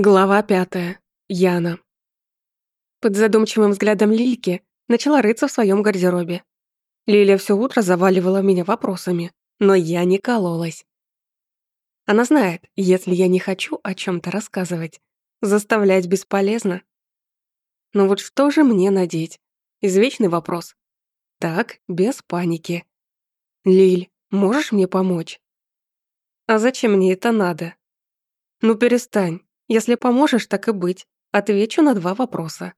Глава пятая. Яна. Под задумчивым взглядом Лильки начала рыться в своем гардеробе. Лилия все утро заваливала меня вопросами, но я не кололась. Она знает, если я не хочу о чем то рассказывать, заставлять бесполезно. Но вот что же мне надеть? Извечный вопрос. Так, без паники. Лиль, можешь мне помочь? А зачем мне это надо? Ну перестань. Если поможешь, так и быть. Отвечу на два вопроса».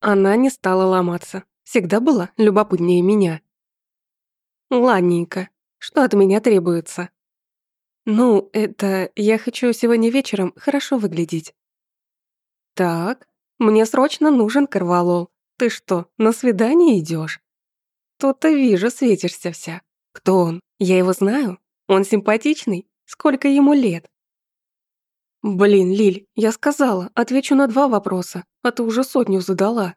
Она не стала ломаться. Всегда была любопытнее меня. «Ладненько. Что от меня требуется?» «Ну, это... Я хочу сегодня вечером хорошо выглядеть». «Так, мне срочно нужен корвалол. Ты что, на свидание идешь? «То-то вижу, светишься вся. Кто он? Я его знаю? Он симпатичный? Сколько ему лет? «Блин, Лиль, я сказала, отвечу на два вопроса, а ты уже сотню задала».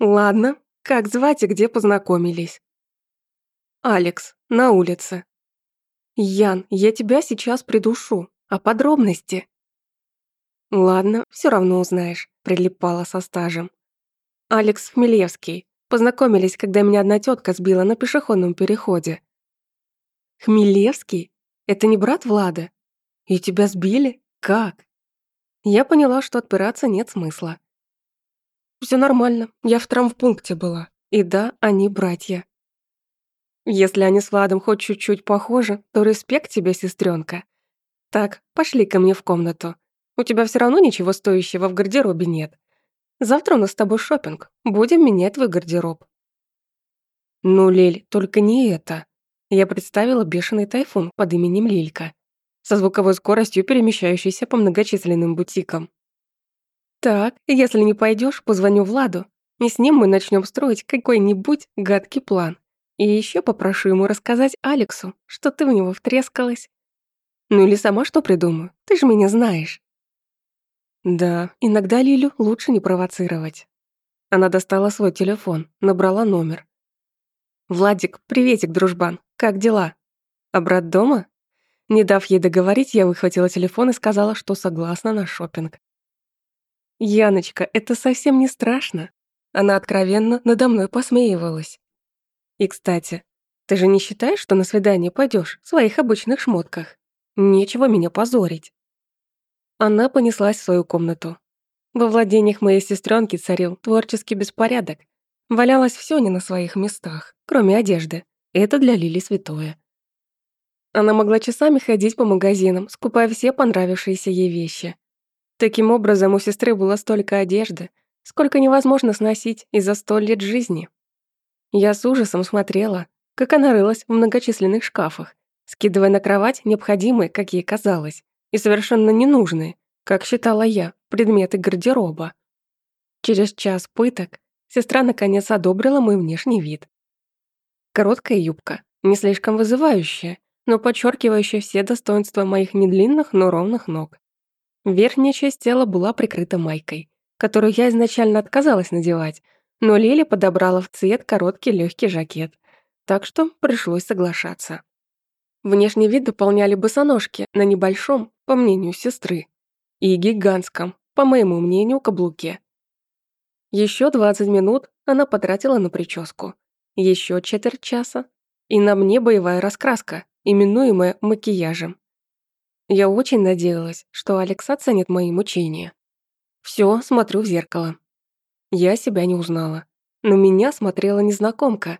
«Ладно, как звать и где познакомились?» «Алекс, на улице». «Ян, я тебя сейчас придушу, а подробности?» «Ладно, все равно узнаешь», — прилипала со стажем. «Алекс Хмельевский. Познакомились, когда меня одна тетка сбила на пешеходном переходе». Хмельевский? Это не брат Влада?» «И тебя сбили? Как?» Я поняла, что отпираться нет смысла. «Все нормально, я в травмпункте была. И да, они братья». «Если они с Владом хоть чуть-чуть похожи, то респект тебе, сестренка. Так, пошли ко мне в комнату. У тебя все равно ничего стоящего в гардеробе нет. Завтра у нас с тобой шопинг. Будем менять твой гардероб». «Ну, Лель, только не это». Я представила бешеный тайфун под именем Лилька со звуковой скоростью перемещающейся по многочисленным бутикам. «Так, если не пойдешь, позвоню Владу, и с ним мы начнем строить какой-нибудь гадкий план. И еще попрошу ему рассказать Алексу, что ты в него втрескалась. Ну или сама что придумаю, ты же меня знаешь». Да, иногда Лилю лучше не провоцировать. Она достала свой телефон, набрала номер. «Владик, приветик, дружбан, как дела? А брат дома?» Не дав ей договорить, я выхватила телефон и сказала, что согласна на шопинг. «Яночка, это совсем не страшно». Она откровенно надо мной посмеивалась. «И, кстати, ты же не считаешь, что на свидание пойдешь в своих обычных шмотках? Нечего меня позорить». Она понеслась в свою комнату. Во владениях моей сестренки царил творческий беспорядок. Валялось все не на своих местах, кроме одежды. Это для Лили святое. Она могла часами ходить по магазинам, скупая все понравившиеся ей вещи. Таким образом, у сестры было столько одежды, сколько невозможно сносить из-за столь лет жизни. Я с ужасом смотрела, как она рылась в многочисленных шкафах, скидывая на кровать необходимые, как ей казалось, и совершенно ненужные, как считала я, предметы гардероба. Через час пыток сестра наконец одобрила мой внешний вид. Короткая юбка, не слишком вызывающая, но подчеркивающая все достоинства моих недлинных, но ровных ног. Верхняя часть тела была прикрыта майкой, которую я изначально отказалась надевать, но Лили подобрала в цвет короткий легкий жакет, так что пришлось соглашаться. Внешний вид дополняли босоножки на небольшом, по мнению сестры, и гигантском, по моему мнению, каблуке. Еще 20 минут она потратила на прическу, еще четверть часа, и на мне боевая раскраска, именуемое макияжем. Я очень надеялась, что Алекс оценит мои мучения. Все, смотрю в зеркало. Я себя не узнала. На меня смотрела незнакомка.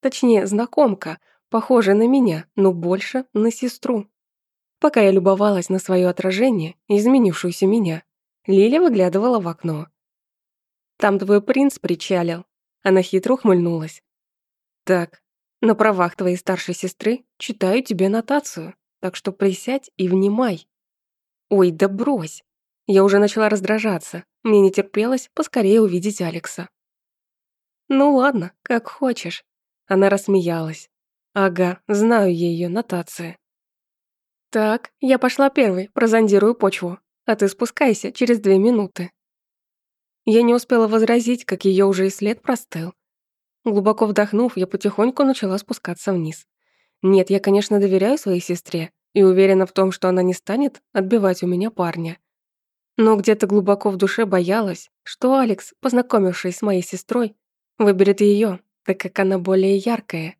Точнее, знакомка, похожая на меня, но больше на сестру. Пока я любовалась на свое отражение, изменившуюся меня, Лиля выглядывала в окно. «Там твой принц причалил». Она хитро хмыльнулась. «Так, на правах твоей старшей сестры читаю тебе нотацию, так что присядь и внимай. Ой, да брось. Я уже начала раздражаться. Мне не терпелось поскорее увидеть Алекса. Ну ладно, как хочешь. Она рассмеялась. Ага, знаю я ее нотации. Так, я пошла первой, прозондирую почву. А ты спускайся через две минуты. Я не успела возразить, как ее уже и след простыл. Глубоко вдохнув, я потихоньку начала спускаться вниз. Нет, я, конечно, доверяю своей сестре и уверена в том, что она не станет отбивать у меня парня. Но где-то глубоко в душе боялась, что Алекс, познакомившись с моей сестрой, выберет ее, так как она более яркая.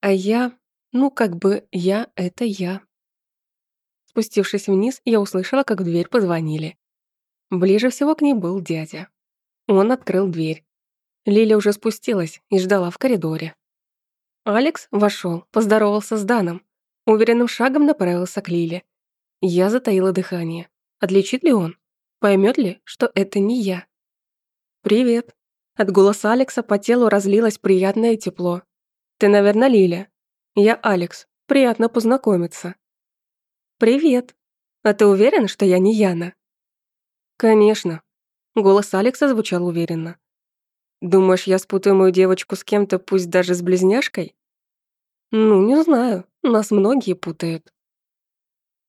А я, ну как бы я — это я. Спустившись вниз, я услышала, как в дверь позвонили. Ближе всего к ней был дядя. Он открыл дверь, Лиля уже спустилась и ждала в коридоре. Алекс вошел, поздоровался с Даном. Уверенным шагом направился к Лиле. Я затаила дыхание. Отличит ли он? Поймет ли, что это не я? «Привет». От голоса Алекса по телу разлилось приятное тепло. «Ты, наверное, Лиля. Я Алекс. Приятно познакомиться». «Привет. А ты уверен, что я не Яна?» «Конечно». Голос Алекса звучал уверенно. Думаешь, я спутаю мою девочку с кем-то, пусть даже с близняшкой? Ну, не знаю, нас многие путают.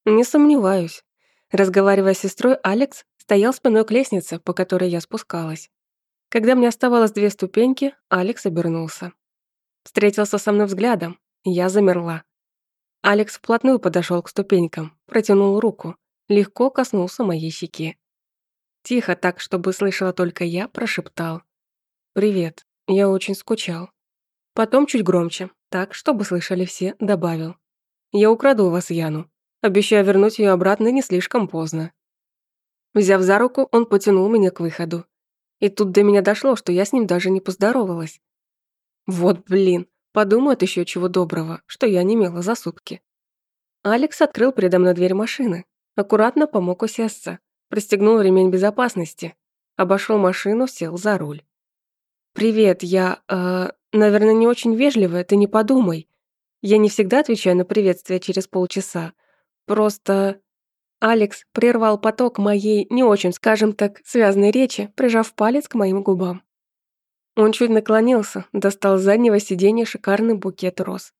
Не сомневаюсь. Разговаривая с сестрой, Алекс стоял спиной к лестнице, по которой я спускалась. Когда мне оставалось две ступеньки, Алекс обернулся. Встретился со мной взглядом, я замерла. Алекс вплотную подошел к ступенькам, протянул руку, легко коснулся моей щеки. Тихо так, чтобы слышала только я, прошептал. «Привет. Я очень скучал». Потом чуть громче, так, чтобы слышали все, добавил. «Я украду у вас Яну. Обещаю вернуть ее обратно не слишком поздно». Взяв за руку, он потянул меня к выходу. И тут до меня дошло, что я с ним даже не поздоровалась. Вот блин, подумают еще чего доброго, что я не имела за сутки. Алекс открыл передо мной дверь машины, аккуратно помог усесться, пристегнул ремень безопасности, обошел машину, сел за руль. «Привет, я... Э, наверное, не очень вежливая, ты не подумай. Я не всегда отвечаю на приветствие через полчаса. Просто...» Алекс прервал поток моей не очень, скажем так, связанной речи, прижав палец к моим губам. Он чуть наклонился, достал с заднего сиденья шикарный букет роз.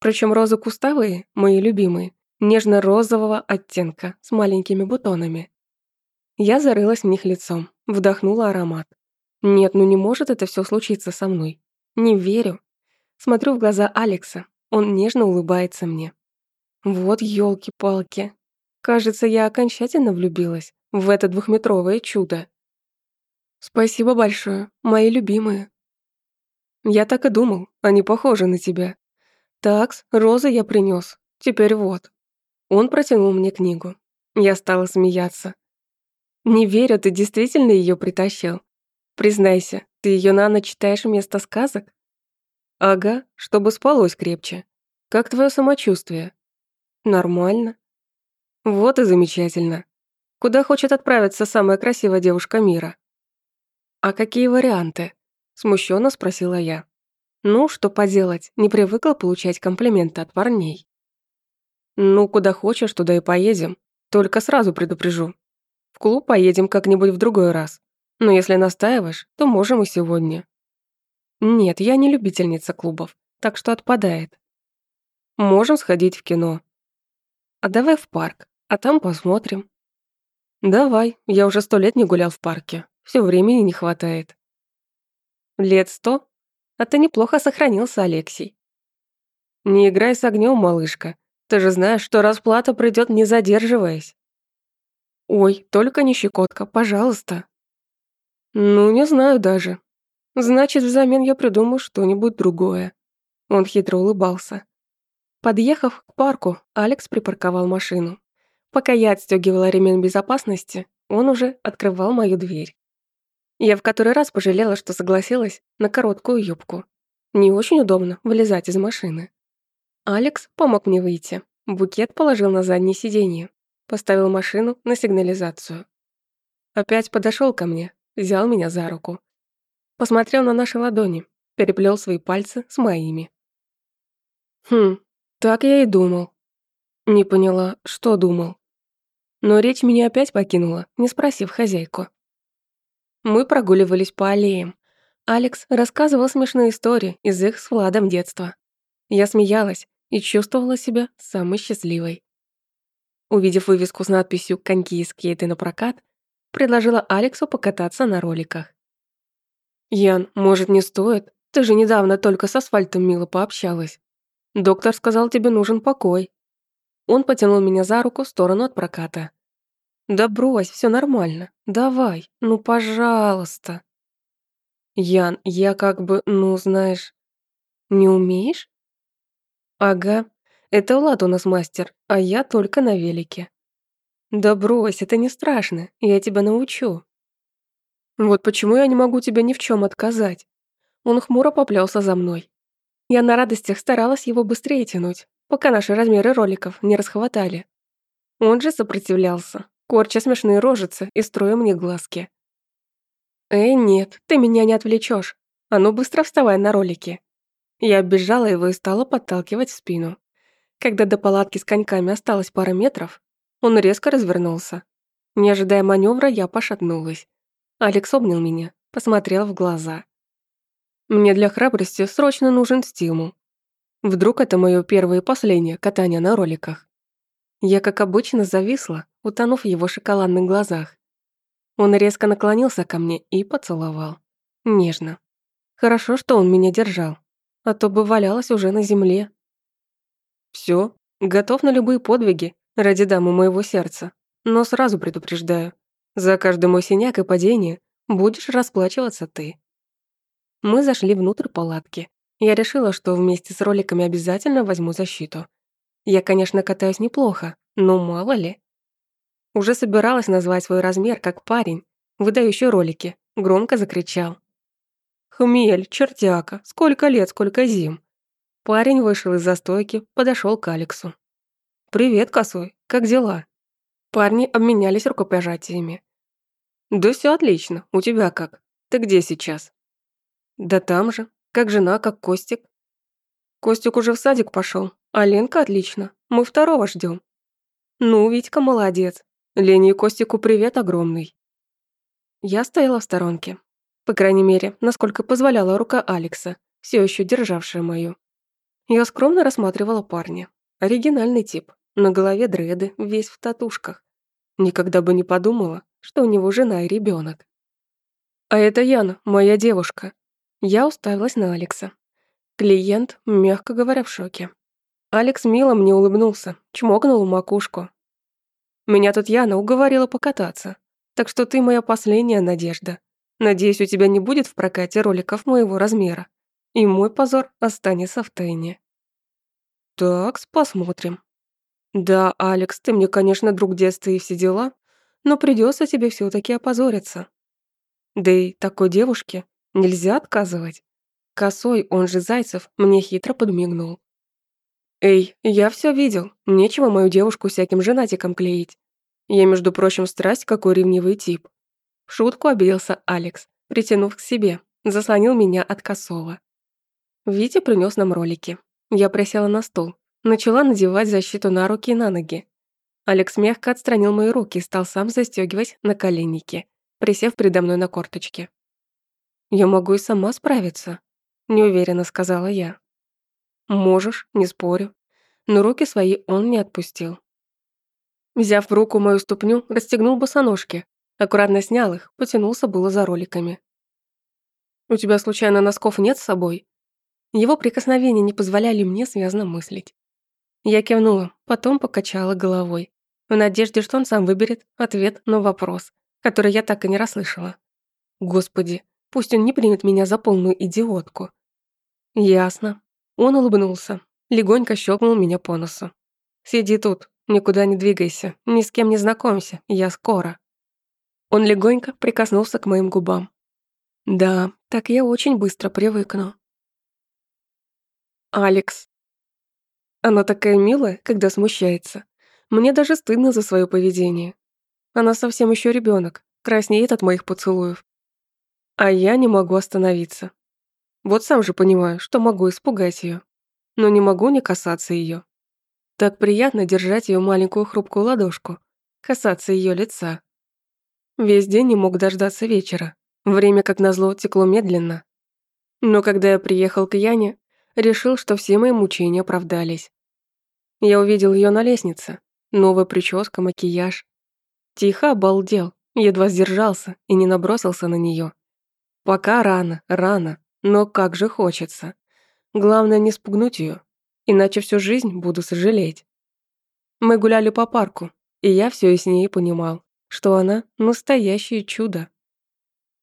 Причем розы кустовые, мои любимые, нежно-розового оттенка, с маленькими бутонами. Я зарылась в них лицом, вдохнула аромат. Нет, ну не может это все случиться со мной. Не верю. Смотрю в глаза Алекса. Он нежно улыбается мне. Вот елки палки Кажется, я окончательно влюбилась в это двухметровое чудо. Спасибо большое, мои любимые. Я так и думал, они похожи на тебя. Такс, розы я принес. Теперь вот. Он протянул мне книгу. Я стала смеяться. Не верю, ты действительно ее притащил. Признайся, ты ее на ночь читаешь вместо сказок? Ага, чтобы спалось крепче. Как твое самочувствие? Нормально. Вот и замечательно. Куда хочет отправиться самая красивая девушка мира? А какие варианты? Смущенно спросила я. Ну, что поделать, не привыкла получать комплименты от парней. Ну, куда хочешь, туда и поедем. Только сразу предупрежу. В клуб поедем как-нибудь в другой раз. Но если настаиваешь, то можем и сегодня. Нет, я не любительница клубов, так что отпадает. Можем сходить в кино. А давай в парк, а там посмотрим. Давай, я уже сто лет не гулял в парке. Все времени не хватает. Лет сто? А ты неплохо сохранился, Алексей. Не играй с огнем, малышка. Ты же знаешь, что расплата придет, не задерживаясь. Ой, только не щекотка, пожалуйста. «Ну, не знаю даже. Значит, взамен я придумаю что-нибудь другое». Он хитро улыбался. Подъехав к парку, Алекс припарковал машину. Пока я отстегивала ремень безопасности, он уже открывал мою дверь. Я в который раз пожалела, что согласилась на короткую юбку. Не очень удобно вылезать из машины. Алекс помог мне выйти. Букет положил на заднее сиденье. Поставил машину на сигнализацию. Опять подошел ко мне, взял меня за руку. Посмотрел на наши ладони, переплел свои пальцы с моими. Хм, так я и думал. Не поняла, что думал. Но речь меня опять покинула, не спросив хозяйку. Мы прогуливались по аллеям. Алекс рассказывал смешные истории из их с Владом детства. Я смеялась и чувствовала себя самой счастливой. Увидев вывеску с надписью «Коньки и скейты на прокат», предложила Алексу покататься на роликах. «Ян, может, не стоит? Ты же недавно только с асфальтом мило пообщалась. Доктор сказал, тебе нужен покой». Он потянул меня за руку в сторону от проката. «Да брось, все нормально. Давай, ну, пожалуйста». «Ян, я как бы, ну, знаешь...» «Не умеешь?» «Ага, это Влад у нас мастер, а я только на велике». Да брось, это не страшно, я тебя научу. Вот почему я не могу тебе ни в чем отказать. Он хмуро поплелся за мной. Я на радостях старалась его быстрее тянуть, пока наши размеры роликов не расхватали. Он же сопротивлялся, корча смешные рожицы и строя мне глазки. «Эй, нет, ты меня не отвлечешь. А ну быстро вставай на ролики». Я оббежала его и стала подталкивать в спину. Когда до палатки с коньками осталось пара метров, он резко развернулся. Не ожидая маневра, я пошатнулась. Алекс обнял меня, посмотрел в глаза. Мне для храбрости срочно нужен стимул. Вдруг это моё первое и последнее катание на роликах. Я, как обычно, зависла, утонув в его шоколадных глазах. Он резко наклонился ко мне и поцеловал. Нежно. Хорошо, что он меня держал, а то бы валялась уже на земле. Все, готов на любые подвиги, ради дамы моего сердца, но сразу предупреждаю, за каждый мой синяк и падение будешь расплачиваться ты. Мы зашли внутрь палатки. Я решила, что вместе с роликами обязательно возьму защиту. Я, конечно, катаюсь неплохо, но мало ли. Уже собиралась назвать свой размер как парень, выдающий ролики, громко закричал. «Хмель, чертяка, сколько лет, сколько зим!» Парень вышел из застойки, подошел к Алексу. «Привет, Косой, как дела?» Парни обменялись рукопожатиями. «Да все отлично, у тебя как? Ты где сейчас?» «Да там же, как жена, как Костик». «Костик уже в садик пошел, а Ленка отлично, мы второго ждем. «Ну, Витька молодец, Лене и Костику привет огромный». Я стояла в сторонке, по крайней мере, насколько позволяла рука Алекса, все еще державшая мою. Я скромно рассматривала парня. Оригинальный тип. На голове дреды, весь в татушках. Никогда бы не подумала, что у него жена и ребенок. «А это Яна, моя девушка». Я уставилась на Алекса. Клиент, мягко говоря, в шоке. Алекс мило мне улыбнулся, чмокнул в макушку. «Меня тут Яна уговорила покататься. Так что ты моя последняя надежда. Надеюсь, у тебя не будет в прокате роликов моего размера. И мой позор останется в тайне». «Так, посмотрим», «Да, Алекс, ты мне, конечно, друг детства и все дела, но придется тебе все таки опозориться. Да и такой девушке нельзя отказывать». Косой, он же Зайцев, мне хитро подмигнул. «Эй, я все видел, нечего мою девушку всяким женатиком клеить. Я, между прочим, страсть, какой ревнивый тип». В шутку обиделся Алекс, притянув к себе, заслонил меня от Косова. Витя принес нам ролики. Я присела на стол, Начала надевать защиту на руки и на ноги. Алекс мягко отстранил мои руки и стал сам застегивать на коленники, присев предо мной на корточке. «Я могу и сама справиться», — неуверенно сказала я. «Можешь, не спорю». Но руки свои он не отпустил. Взяв в руку мою ступню, расстегнул босоножки, аккуратно снял их, потянулся было за роликами. «У тебя случайно носков нет с собой?» Его прикосновения не позволяли мне связно мыслить. Я кивнула, потом покачала головой. В надежде, что он сам выберет ответ на вопрос, который я так и не расслышала. Господи, пусть он не примет меня за полную идиотку. Ясно. Он улыбнулся, легонько щелкнул меня по носу. Сиди тут, никуда не двигайся, ни с кем не знакомься, я скоро. Он легонько прикоснулся к моим губам. Да, так я очень быстро привыкну. Алекс. Она такая милая, когда смущается. Мне даже стыдно за свое поведение. Она совсем еще ребенок, краснеет от моих поцелуев. А я не могу остановиться. Вот сам же понимаю, что могу испугать ее, но не могу не касаться ее. Так приятно держать ее маленькую хрупкую ладошку, касаться ее лица. Весь день не мог дождаться вечера. Время, как назло, текло медленно. Но когда я приехал к Яне, решил, что все мои мучения оправдались. Я увидел ее на лестнице. Новая прическа, макияж. Тихо обалдел, едва сдержался и не набросился на нее. Пока рано, рано, но как же хочется. Главное не спугнуть ее, иначе всю жизнь буду сожалеть. Мы гуляли по парку, и я все яснее понимал, что она настоящее чудо.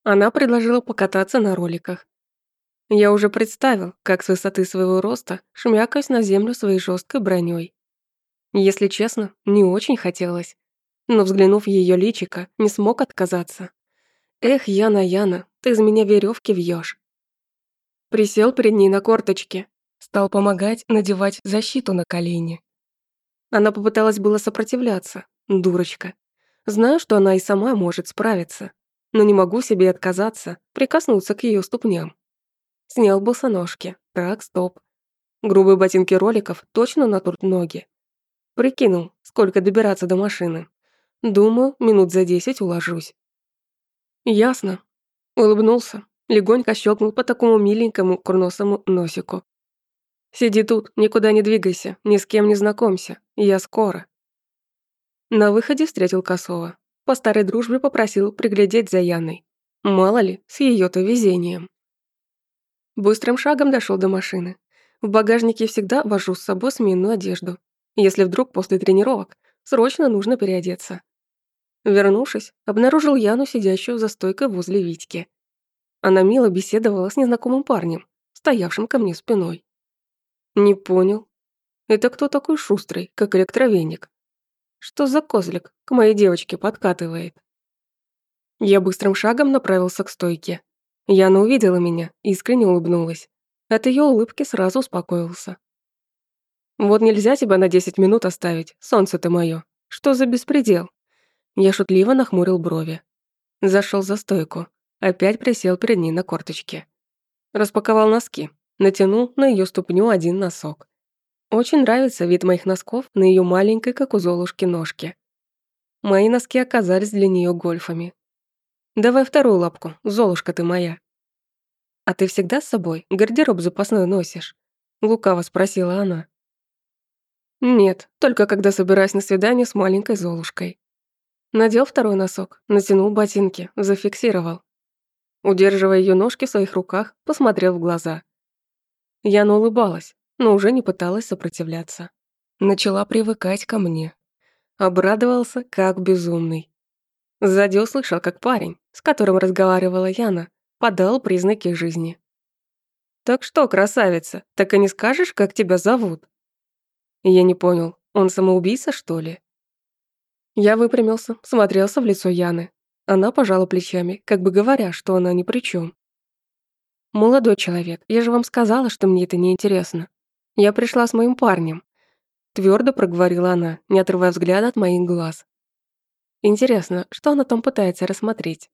Она предложила покататься на роликах, я уже представил, как с высоты своего роста шмякаюсь на землю своей жесткой броней. Если честно, не очень хотелось. Но взглянув ее личико, не смог отказаться. «Эх, Яна, Яна, ты из меня веревки вьешь. Присел перед ней на корточки, стал помогать надевать защиту на колени. Она попыталась было сопротивляться, дурочка. Знаю, что она и сама может справиться, но не могу себе отказаться, прикоснуться к ее ступням. Снял босоножки. Так, стоп. Грубые ботинки роликов точно натрут ноги. Прикинул, сколько добираться до машины. Думаю, минут за десять уложусь. Ясно. Улыбнулся. Легонько щелкнул по такому миленькому курносому носику. «Сиди тут, никуда не двигайся, ни с кем не знакомься. Я скоро». На выходе встретил Косова. По старой дружбе попросил приглядеть за Яной. Мало ли, с ее то везением. Быстрым шагом дошел до машины. В багажнике всегда вожу с собой сменную одежду, если вдруг после тренировок срочно нужно переодеться. Вернувшись, обнаружил Яну, сидящую за стойкой возле Витьки. Она мило беседовала с незнакомым парнем, стоявшим ко мне спиной. «Не понял. Это кто такой шустрый, как электровеник? Что за козлик к моей девочке подкатывает?» Я быстрым шагом направился к стойке. Яна увидела меня, искренне улыбнулась. От ее улыбки сразу успокоился. «Вот нельзя тебя на десять минут оставить, солнце ты мое. Что за беспредел?» Я шутливо нахмурил брови. Зашел за стойку. Опять присел перед ней на корточке. Распаковал носки. Натянул на ее ступню один носок. Очень нравится вид моих носков на ее маленькой, как у Золушки, ножке. Мои носки оказались для нее гольфами. Давай вторую лапку, золушка ты моя». «А ты всегда с собой гардероб запасной носишь?» — лукаво спросила она. «Нет, только когда собираюсь на свидание с маленькой Золушкой». Надел второй носок, натянул ботинки, зафиксировал. Удерживая ее ножки в своих руках, посмотрел в глаза. Яна улыбалась, но уже не пыталась сопротивляться. Начала привыкать ко мне. Обрадовался, как безумный. Сзади услышал, как парень, с которым разговаривала Яна, подал признаки жизни. «Так что, красавица, так и не скажешь, как тебя зовут?» Я не понял, он самоубийца, что ли? Я выпрямился, смотрелся в лицо Яны. Она пожала плечами, как бы говоря, что она ни при чем. «Молодой человек, я же вам сказала, что мне это не интересно. Я пришла с моим парнем». Твердо проговорила она, не отрывая взгляда от моих глаз. Интересно, что она там пытается рассмотреть?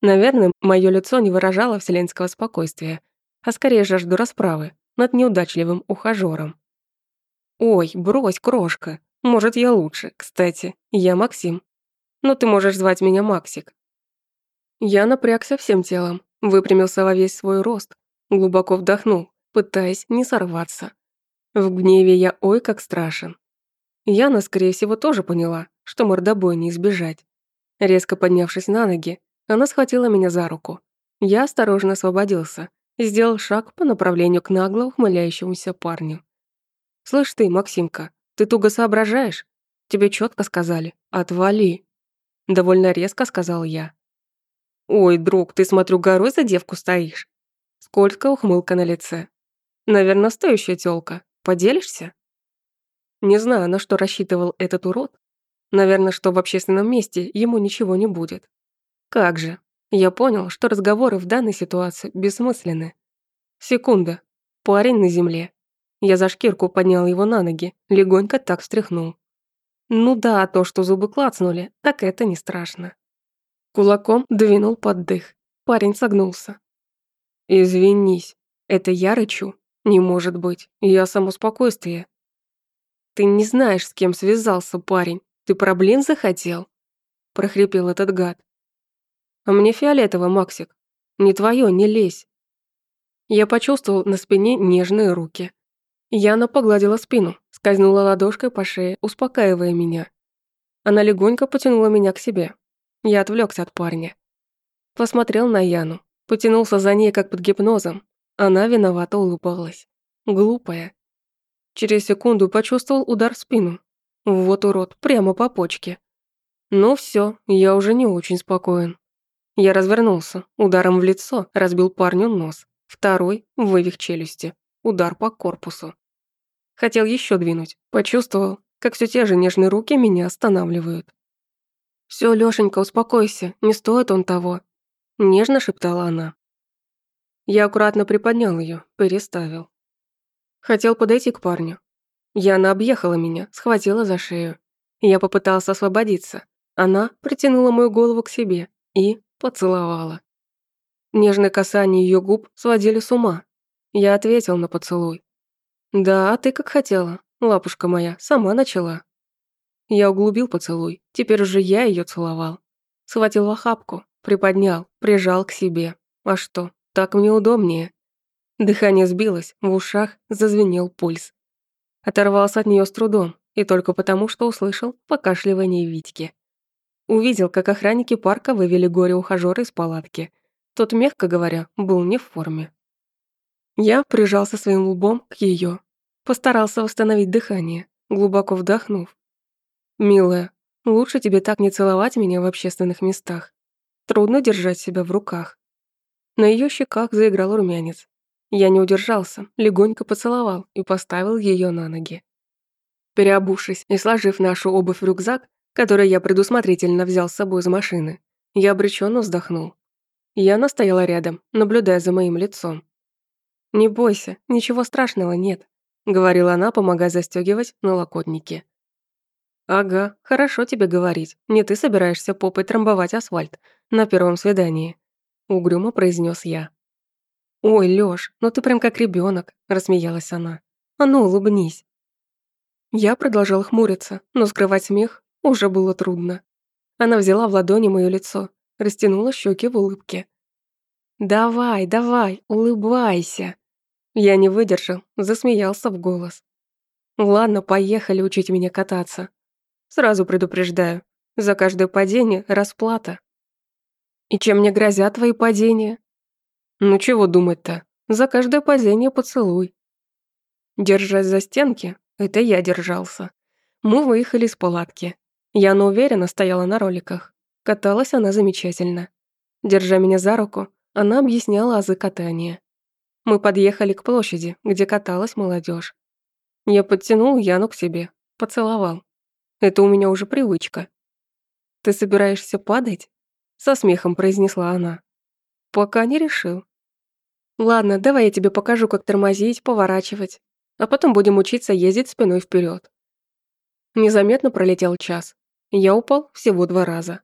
Наверное, мое лицо не выражало вселенского спокойствия, а скорее жажду расправы над неудачливым ухажером. «Ой, брось, крошка. Может, я лучше. Кстати, я Максим. Но ты можешь звать меня Максик». Я напрягся всем телом, выпрямился во весь свой рост, глубоко вдохнул, пытаясь не сорваться. В гневе я ой как страшен. Яна, скорее всего, тоже поняла, что мордобой не избежать. Резко поднявшись на ноги, она схватила меня за руку. Я осторожно освободился и сделал шаг по направлению к нагло ухмыляющемуся парню. «Слышь ты, Максимка, ты туго соображаешь? Тебе четко сказали. Отвали!» Довольно резко сказал я. «Ой, друг, ты, смотрю, горой за девку стоишь!» Скользкая ухмылка на лице. «Наверное, стоящая тёлка. Поделишься?» Не знаю, на что рассчитывал этот урод, Наверное, что в общественном месте ему ничего не будет. Как же. Я понял, что разговоры в данной ситуации бессмысленны. Секунда. Парень на земле. Я за шкирку поднял его на ноги, легонько так встряхнул. Ну да, то, что зубы клацнули, так это не страшно. Кулаком двинул под дых. Парень согнулся. «Извинись, это я рычу? Не может быть, я само спокойствие». «Ты не знаешь, с кем связался парень. Ты про блин захотел?» — прохрипел этот гад. «А мне фиолетово, Максик. Не твое, не лезь». Я почувствовал на спине нежные руки. Яна погладила спину, скользнула ладошкой по шее, успокаивая меня. Она легонько потянула меня к себе. Я отвлекся от парня. Посмотрел на Яну, потянулся за ней, как под гипнозом. Она виновато улыбалась. Глупая. Через секунду почувствовал удар в спину, вот урод, прямо по почке. Ну все, я уже не очень спокоен. Я развернулся, ударом в лицо разбил парню нос, второй вывих челюсти, удар по корпусу. Хотел еще двинуть, почувствовал, как все те же нежные руки меня останавливают. Все, Лешенька, успокойся, не стоит он того», — нежно шептала она. Я аккуратно приподнял ее, переставил. Хотел подойти к парню, Яна объехала меня, схватила за шею. Я попытался освободиться. Она притянула мою голову к себе и поцеловала. Нежные касания ее губ сводили с ума. Я ответил на поцелуй. «Да, а ты как хотела, лапушка моя, сама начала». Я углубил поцелуй, теперь уже я ее целовал. Схватил в охапку, приподнял, прижал к себе. А что, так мне удобнее. Дыхание сбилось, в ушах зазвенел пульс оторвался от нее с трудом, и только потому, что услышал покашливание Витьки. Увидел, как охранники парка вывели горе-ухажёра из палатки. Тот, мягко говоря, был не в форме. Я прижался своим лбом к ее, постарался восстановить дыхание, глубоко вдохнув. «Милая, лучше тебе так не целовать меня в общественных местах. Трудно держать себя в руках». На ее щеках заиграл румянец. Я не удержался, легонько поцеловал и поставил ее на ноги. Переобувшись и сложив нашу обувь в рюкзак, который я предусмотрительно взял с собой из машины, я обреченно вздохнул. Яна стояла рядом, наблюдая за моим лицом. «Не бойся, ничего страшного нет», — говорила она, помогая застегивать на локотнике. «Ага, хорошо тебе говорить. Не ты собираешься попой трамбовать асфальт на первом свидании», — угрюмо произнес я. «Ой, Лёш, ну ты прям как ребёнок», – рассмеялась она. «А ну, улыбнись». Я продолжал хмуриться, но скрывать смех уже было трудно. Она взяла в ладони моё лицо, растянула щёки в улыбке. «Давай, давай, улыбайся!» Я не выдержал, засмеялся в голос. «Ладно, поехали учить меня кататься. Сразу предупреждаю, за каждое падение расплата». «И чем мне грозят твои падения?» Ну чего думать-то? За каждое позение поцелуй. Держась за стенки, это я держался. Мы выехали из палатки. Яна уверенно стояла на роликах. Каталась она замечательно. Держа меня за руку, она объясняла азы катания. Мы подъехали к площади, где каталась молодежь. Я подтянул Яну к себе, поцеловал. Это у меня уже привычка. «Ты собираешься падать?» Со смехом произнесла она. «Пока не решил», Ладно, давай я тебе покажу, как тормозить, поворачивать. А потом будем учиться ездить спиной вперед. Незаметно пролетел час. Я упал всего два раза.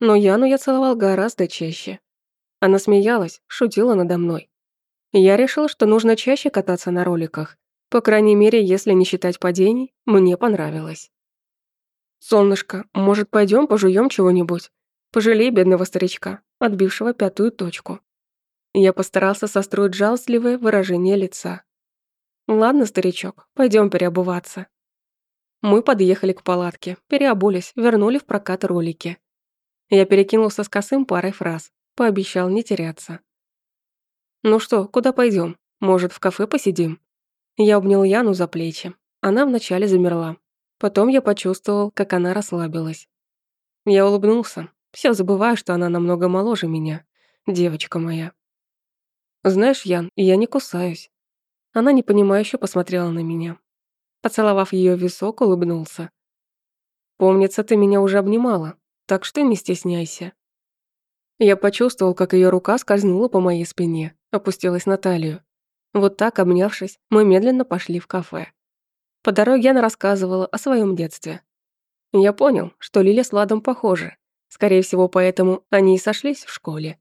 Но Яну я целовал гораздо чаще. Она смеялась, шутила надо мной. Я решил, что нужно чаще кататься на роликах. По крайней мере, если не считать падений, мне понравилось. «Солнышко, может, пойдем пожуем чего-нибудь? Пожалей бедного старичка, отбившего пятую точку». Я постарался состроить жалостливое выражение лица. «Ладно, старичок, пойдем переобуваться». Мы подъехали к палатке, переобулись, вернули в прокат ролики. Я перекинулся с косым парой фраз, пообещал не теряться. «Ну что, куда пойдем? Может, в кафе посидим?» Я обнял Яну за плечи. Она вначале замерла. Потом я почувствовал, как она расслабилась. Я улыбнулся. Все забываю, что она намного моложе меня. Девочка моя. «Знаешь, Ян, я не кусаюсь». Она непонимающе посмотрела на меня. Поцеловав ее висок, улыбнулся. «Помнится, ты меня уже обнимала, так что не стесняйся». Я почувствовал, как ее рука скользнула по моей спине, опустилась на талию. Вот так, обнявшись, мы медленно пошли в кафе. По дороге она рассказывала о своем детстве. Я понял, что Лиля с Ладом похожи. Скорее всего, поэтому они и сошлись в школе.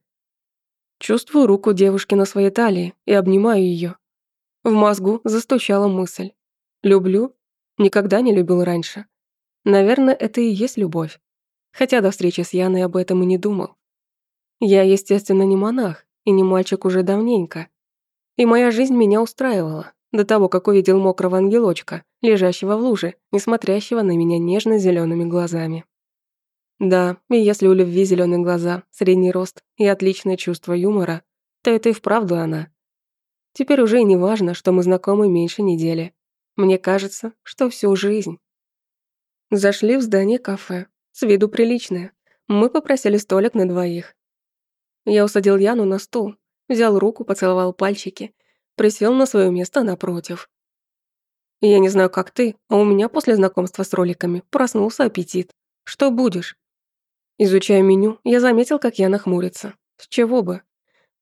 Чувствую руку девушки на своей талии и обнимаю ее. В мозгу застучала мысль. «Люблю? Никогда не любил раньше. Наверное, это и есть любовь. Хотя до встречи с Яной об этом и не думал. Я, естественно, не монах и не мальчик уже давненько. И моя жизнь меня устраивала до того, как увидел мокрого ангелочка, лежащего в луже, не смотрящего на меня нежно зелеными глазами. Да, и если у любви зеленые глаза, средний рост и отличное чувство юмора, то это и вправду она. Теперь уже и не важно, что мы знакомы меньше недели. Мне кажется, что всю жизнь. Зашли в здание кафе. С виду приличное. Мы попросили столик на двоих. Я усадил Яну на стул, взял руку, поцеловал пальчики, присел на свое место напротив. Я не знаю, как ты, а у меня после знакомства с роликами проснулся аппетит. Что будешь? Изучая меню, я заметил, как я нахмурится. С чего бы?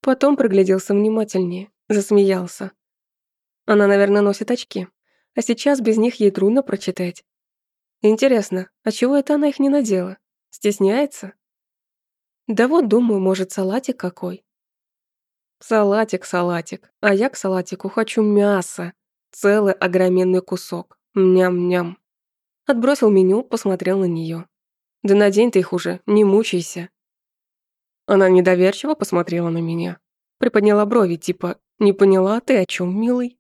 Потом пригляделся внимательнее, засмеялся. Она, наверное, носит очки, а сейчас без них ей трудно прочитать. Интересно, а чего это она их не надела? Стесняется? Да вот, думаю, может, салатик какой. Салатик, салатик, а я к салатику хочу мясо. Целый огроменный кусок. Ням-ням. Отбросил меню, посмотрел на нее. Да надень ты их уже, не мучайся». Она недоверчиво посмотрела на меня. Приподняла брови, типа «Не поняла ты, о чем, милый?»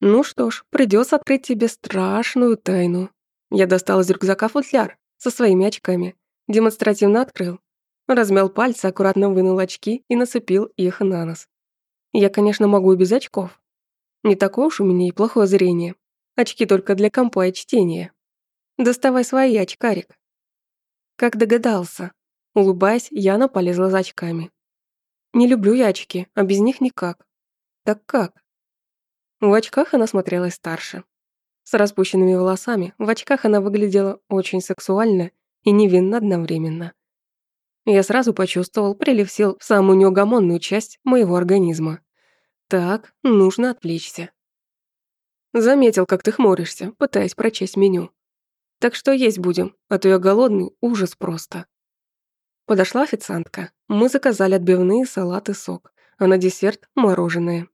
«Ну что ж, придётся открыть тебе страшную тайну». Я достал из рюкзака футляр со своими очками, демонстративно открыл, размял пальцы, аккуратно вынул очки и нацепил их на нос. Я, конечно, могу и без очков. Не такое уж у меня и плохое зрение. Очки только для компа и чтения. Доставай свои, очкарик. «Как догадался?» Улыбаясь, Яна полезла за очками. «Не люблю я очки, а без них никак». «Так как?» В очках она смотрелась старше. С распущенными волосами в очках она выглядела очень сексуально и невинно одновременно. Я сразу почувствовал прилив сил в самую неугомонную часть моего организма. Так, нужно отвлечься. Заметил, как ты хмуришься, пытаясь прочесть меню. Так что есть будем, а то я голодный, ужас просто». Подошла официантка. Мы заказали отбивные, салат и сок, а на десерт – мороженое.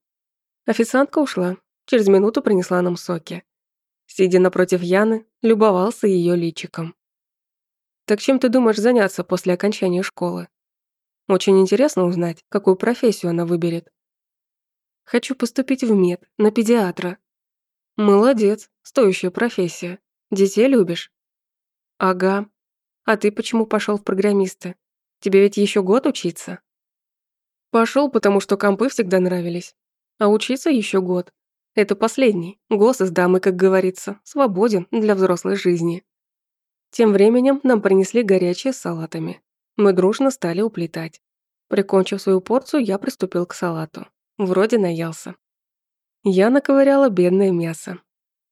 Официантка ушла. Через минуту принесла нам соки. Сидя напротив Яны, любовался ее личиком. «Так чем ты думаешь заняться после окончания школы?» «Очень интересно узнать, какую профессию она выберет». «Хочу поступить в мед, на педиатра». «Молодец, стоящая профессия. Детей любишь?» «Ага. А ты почему пошел в программисты? Тебе ведь еще год учиться?» Пошел, потому что компы всегда нравились. А учиться еще год. Это последний. Гос из дамы, как говорится, свободен для взрослой жизни. Тем временем нам принесли горячее с салатами. Мы дружно стали уплетать. Прикончив свою порцию, я приступил к салату. Вроде наелся. Я наковыряла бедное мясо.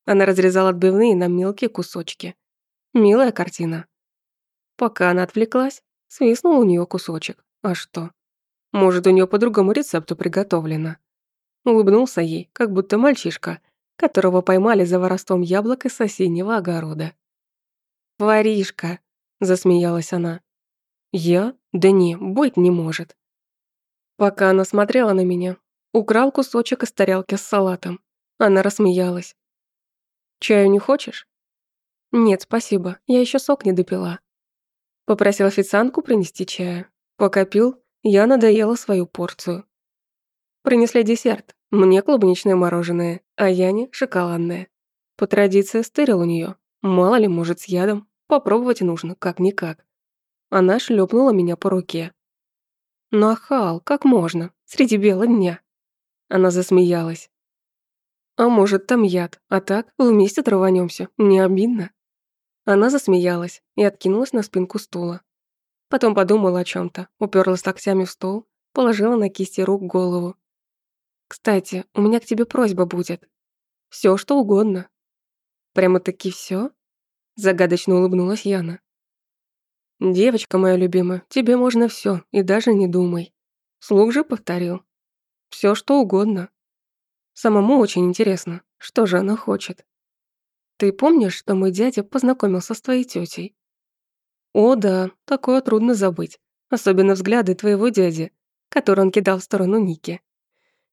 Она разрезала отбивные на мелкие кусочки. Милая картина. Пока она отвлеклась, свистнул у нее кусочек. А что? Может, у нее по другому рецепту приготовлено. Улыбнулся ей, как будто мальчишка, которого поймали за воростом яблок из соседнего огорода. «Воришка!» – засмеялась она. «Я? Да не, быть не может». Пока она смотрела на меня, украл кусочек из тарелки с салатом. Она рассмеялась. Чаю не хочешь?» «Нет, спасибо, я еще сок не допила». Попросил официантку принести чая. Пока пил, я надоела свою порцию. Принесли десерт. Мне клубничное мороженое, а Яне — шоколадное. По традиции стырил у нее. Мало ли, может, с ядом. Попробовать нужно, как-никак. Она шлепнула меня по руке. «Нахал, как можно? Среди бела дня!» Она засмеялась. А может, там яд, а так вместе отрыванемся, не обидно». Она засмеялась и откинулась на спинку стула. Потом подумала о чем то уперлась локтями в стол, положила на кисти рук голову. «Кстати, у меня к тебе просьба будет. Все, что угодно». «Прямо-таки все? загадочно улыбнулась Яна. «Девочка моя любимая, тебе можно все и даже не думай». Слуг же повторил. Все что угодно, Самому очень интересно, что же она хочет. Ты помнишь, что мой дядя познакомился с твоей тетей? О, да, такое трудно забыть. Особенно взгляды твоего дяди, который он кидал в сторону Ники.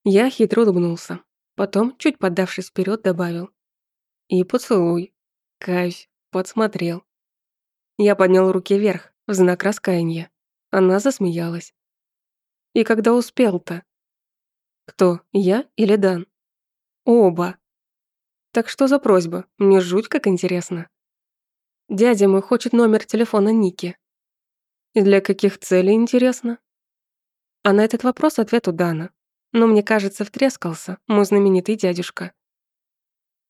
Я хитро улыбнулся. Потом, чуть поддавшись вперед, добавил. И поцелуй. Каюсь, подсмотрел. Я поднял руки вверх, в знак раскаяния. Она засмеялась. И когда успел-то? Кто, я или Дан? Оба. Так что за просьба? Мне жуть как интересно. Дядя мой хочет номер телефона Ники. И для каких целей, интересно? А на этот вопрос ответ у Дана. Но мне кажется, втрескался мой знаменитый дядюшка.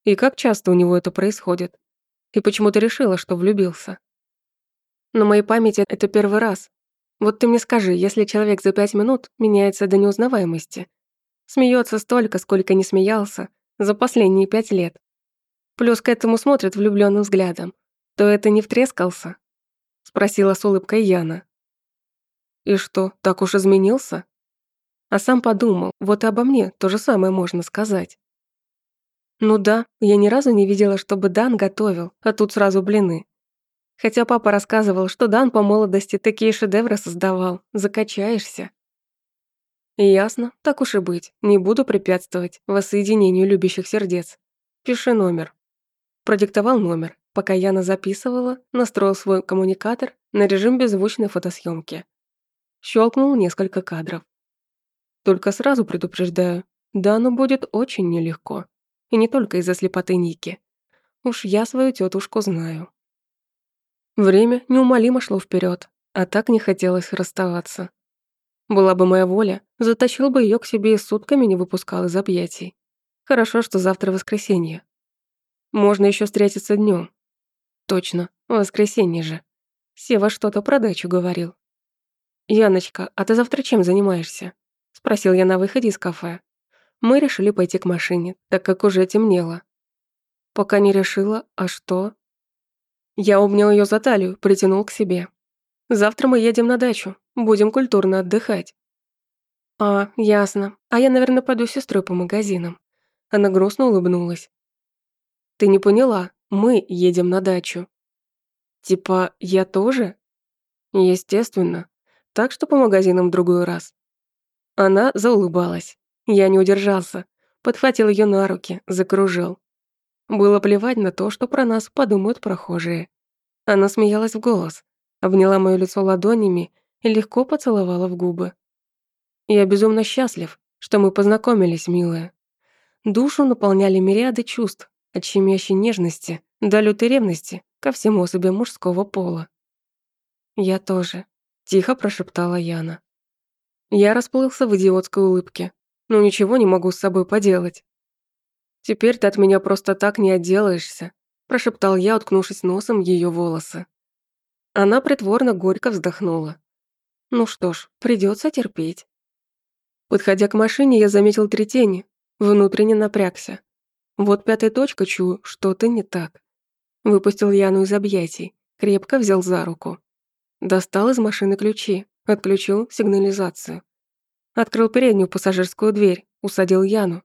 И как часто у него это происходит? И почему ты решила, что влюбился? На моей памяти это первый раз. Вот ты мне скажи, если человек за пять минут меняется до неузнаваемости, Смеется столько, сколько не смеялся за последние пять лет. Плюс к этому смотрит влюбленным взглядом. То это не втрескался? Спросила с улыбкой Яна. И что, так уж изменился? А сам подумал, вот и обо мне то же самое можно сказать. Ну да, я ни разу не видела, чтобы Дан готовил, а тут сразу блины. Хотя папа рассказывал, что Дан по молодости такие шедевры создавал, закачаешься. Ясно, так уж и быть. Не буду препятствовать воссоединению любящих сердец. Пиши номер. Продиктовал номер. Пока Яна записывала, настроил свой коммуникатор на режим беззвучной фотосъемки. Щелкнул несколько кадров. Только сразу предупреждаю, да оно будет очень нелегко. И не только из-за слепоты Ники. Уж я свою тетушку знаю. Время неумолимо шло вперед, а так не хотелось расставаться. Была бы моя воля, затащил бы ее к себе и сутками не выпускал из объятий. Хорошо, что завтра воскресенье. Можно еще встретиться днем. Точно, воскресенье же. Сева что-то про дачу говорил. «Яночка, а ты завтра чем занимаешься?» Спросил я на выходе из кафе. Мы решили пойти к машине, так как уже темнело. Пока не решила, а что? Я обнял ее за талию, притянул к себе. Завтра мы едем на дачу, будем культурно отдыхать». «А, ясно. А я, наверное, пойду с сестрой по магазинам». Она грустно улыбнулась. «Ты не поняла. Мы едем на дачу». «Типа, я тоже?» «Естественно. Так что по магазинам в другой раз». Она заулыбалась. Я не удержался. Подхватил ее на руки, закружил. Было плевать на то, что про нас подумают прохожие. Она смеялась в голос, обняла моё лицо ладонями и легко поцеловала в губы. «Я безумно счастлив, что мы познакомились, милая». Душу наполняли мириады чувств, от щемящей нежности до лютой ревности ко всем особям мужского пола. «Я тоже», — тихо прошептала Яна. Я расплылся в идиотской улыбке, но ничего не могу с собой поделать. «Теперь ты от меня просто так не отделаешься», – прошептал я, уткнувшись носом в её волосы. Она притворно горько вздохнула. Ну что ж, придется терпеть. Подходя к машине, я заметил три тени. Внутренне напрягся. Вот пятая точка, чую, что-то не так. Выпустил Яну из объятий, крепко взял за руку. Достал из машины ключи, отключил сигнализацию. Открыл переднюю пассажирскую дверь, усадил Яну.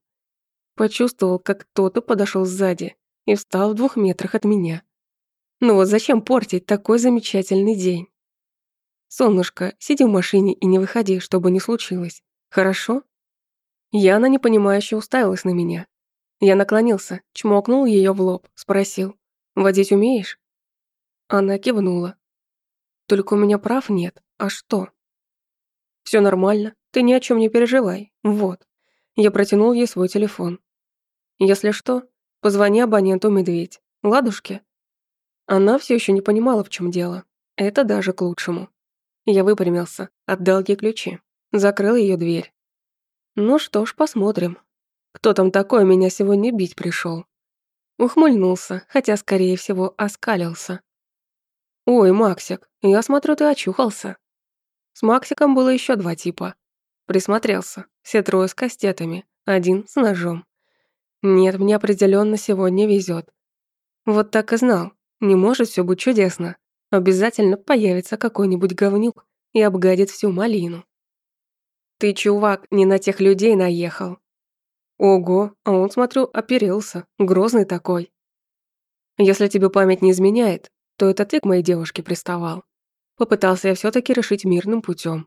Почувствовал, как кто-то подошел сзади и встал в двух метрах от меня. Ну вот зачем портить такой замечательный день? Солнышко, сиди в машине и не выходи, чтобы не случилось. Хорошо? Яна непонимающе уставилась на меня. Я наклонился, чмокнул ее в лоб, спросил. «Водить умеешь?» Она кивнула. «Только у меня прав нет. А что?» «Все нормально. Ты ни о чем не переживай. Вот». Я протянул ей свой телефон. «Если что, позвони абоненту «Медведь». Ладушки. Она все еще не понимала, в чем дело. Это даже к лучшему. Я выпрямился, отдал ей ключи, закрыл ее дверь. Ну что ж, посмотрим. Кто там такой меня сегодня бить пришел? Ухмыльнулся, хотя, скорее всего, оскалился. «Ой, Максик, я смотрю, ты очухался». С Максиком было еще два типа. Присмотрелся, все трое с кастетами, один с ножом. Нет, мне определенно сегодня везет. Вот так и знал, не может все быть чудесно. Обязательно появится какой-нибудь говнюк и обгадит всю малину. Ты, чувак, не на тех людей наехал. Ого, а он, смотрю, оперился, грозный такой. Если тебе память не изменяет, то это ты к моей девушке приставал. Попытался я все таки решить мирным путем.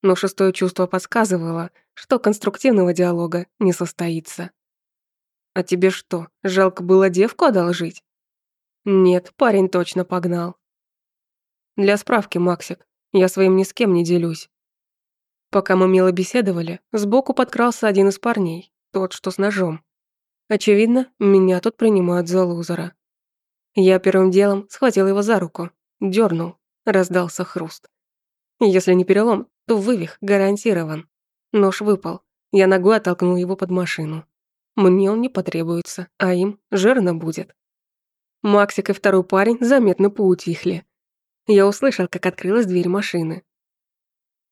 Но шестое чувство подсказывало, что конструктивного диалога не состоится. А тебе что, жалко было девку одолжить? Нет, парень точно погнал. Для справки, Максик, я своим ни с кем не делюсь. Пока мы мило беседовали, сбоку подкрался один из парней, тот, что с ножом. Очевидно, меня тут принимают за лузера. Я первым делом схватил его за руку, дернул, раздался хруст. Если не перелом, то вывих гарантирован. Нож выпал, я ногой оттолкнул его под машину. Мне он не потребуется, а им жирно будет. Максик и второй парень заметно поутихли. Я услышал, как открылась дверь машины.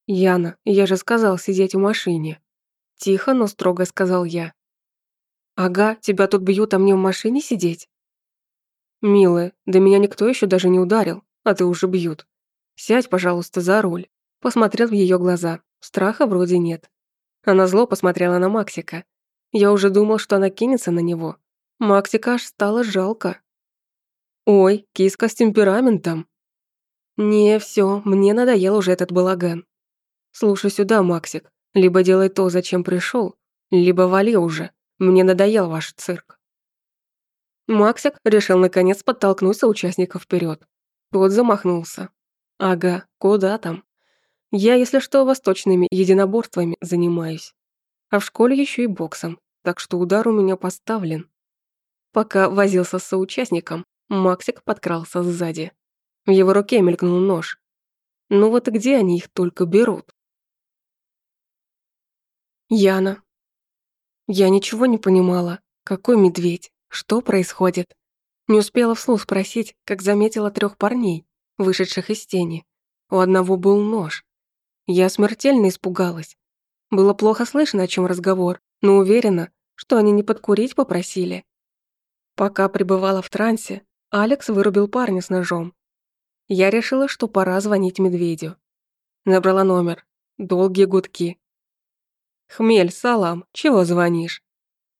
«Яна, я же сказал сидеть в машине». Тихо, но строго сказал я. «Ага, тебя тут бьют, а мне в машине сидеть?» «Милая, да меня никто еще даже не ударил, а ты уже бьют. Сядь, пожалуйста, за руль». Посмотрел в ее глаза. Страха вроде нет. Она зло посмотрела на Максика. Я уже думал, что она кинется на него. Максика аж стало жалко. Ой, киска с темпераментом. Не, все, мне надоел уже этот балаган. Слушай сюда, Максик, либо делай то, зачем пришел, либо вали уже. Мне надоел ваш цирк. Максик решил наконец подтолкнуть соучастника вперед. Тот замахнулся. Ага, куда там? Я, если что, восточными единоборствами занимаюсь. А в школе еще и боксом, так что удар у меня поставлен. Пока возился с соучастником, Максик подкрался сзади. В его руке мелькнул нож. Ну вот где они их только берут? Яна. Я ничего не понимала. Какой медведь? Что происходит? Не успела вслух спросить, как заметила трех парней, вышедших из тени. У одного был нож. Я смертельно испугалась. Было плохо слышно, о чем разговор, но уверена, что они не подкурить попросили. Пока пребывала в трансе, Алекс вырубил парня с ножом. Я решила, что пора звонить медведю. Набрала номер. Долгие гудки. «Хмель, салам, чего звонишь?»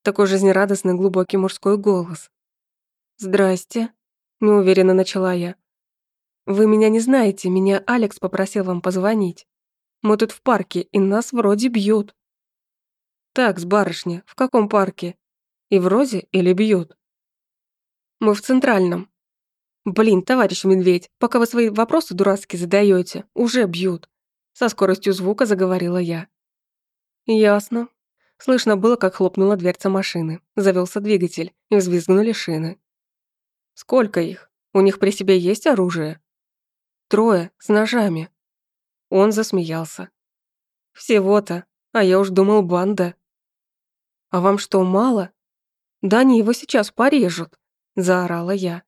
Такой жизнерадостный глубокий мужской голос. «Здрасте», — неуверенно начала я. «Вы меня не знаете, меня Алекс попросил вам позвонить. Мы тут в парке, и нас вроде бьют». «Так, с барышня, в каком парке? И вроде или бьют?» Мы в Центральном». «Блин, товарищ Медведь, пока вы свои вопросы дурацкие задаете, уже бьют», со скоростью звука заговорила я. «Ясно». Слышно было, как хлопнула дверца машины, завелся двигатель и взвизгнули шины. «Сколько их? У них при себе есть оружие?» «Трое, с ножами». Он засмеялся. «Всего-то, а я уж думал, банда». «А вам что, мало?» «Да они его сейчас порежут» заорала я.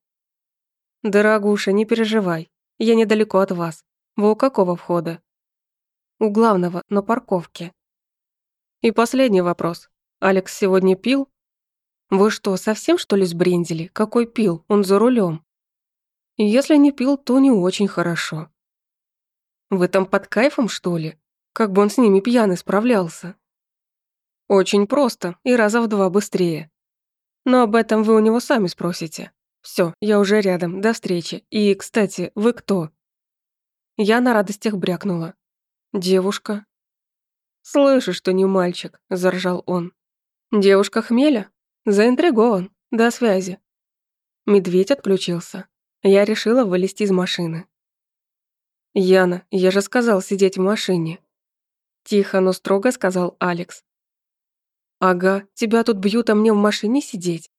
«Дорогуша, не переживай, я недалеко от вас. Вы у какого входа?» «У главного, на парковке». «И последний вопрос. Алекс сегодня пил?» «Вы что, совсем что ли сбрендили? Какой пил? Он за рулем. «Если не пил, то не очень хорошо». «Вы там под кайфом, что ли? Как бы он с ними пьяный справлялся?» «Очень просто и раза в два быстрее», но об этом вы у него сами спросите. Все, я уже рядом, до встречи. И, кстати, вы кто?» Я на радостях брякнула. «Девушка». «Слышишь, что не мальчик», – заржал он. «Девушка хмеля? Заинтригован. До связи». Медведь отключился. Я решила вылезти из машины. «Яна, я же сказал сидеть в машине». Тихо, но строго сказал Алекс. Ага, тебя тут бьют, а мне в машине сидеть.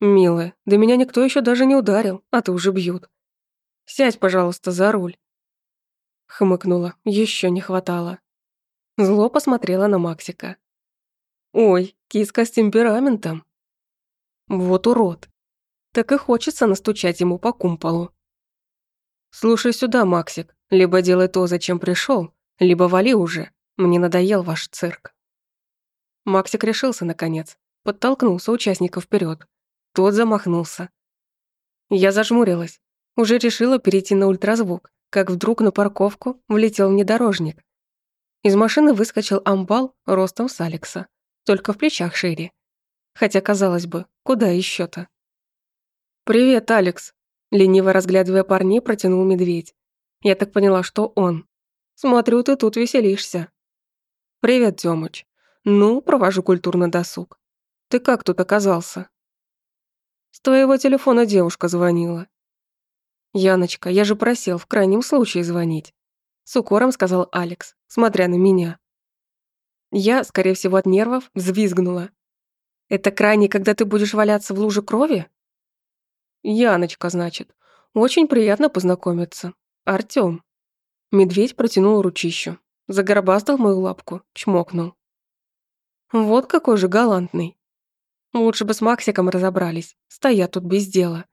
Милая, да меня никто еще даже не ударил, а ты уже бьют. Сядь, пожалуйста, за руль. Хмыкнула, еще не хватало. Зло посмотрела на Максика. Ой, киска с темпераментом. Вот урод. Так и хочется настучать ему по кумполу. Слушай сюда, Максик, либо делай то, зачем пришел, либо вали уже. Мне надоел ваш цирк. Максик решился, наконец. Подтолкнулся участника вперед. Тот замахнулся. Я зажмурилась. Уже решила перейти на ультразвук, как вдруг на парковку влетел внедорожник. Из машины выскочил амбал ростом с Алекса, только в плечах шире. Хотя, казалось бы, куда еще то «Привет, Алекс!» Лениво разглядывая парней, протянул медведь. Я так поняла, что он. «Смотрю, ты тут веселишься». «Привет, Тёмыч!» Ну, провожу культурный досуг. Ты как тут оказался? С твоего телефона девушка звонила. Яночка, я же просил в крайнем случае звонить. С укором сказал Алекс, смотря на меня. Я, скорее всего, от нервов, взвизгнула. «Это крайне, когда ты будешь валяться в луже крови?» «Яночка, значит. Очень приятно познакомиться. Артём». Медведь протянул ручищу. Загорбастал мою лапку, чмокнул. Вот какой же галантный. Лучше бы с Максиком разобрались, стоят тут без дела.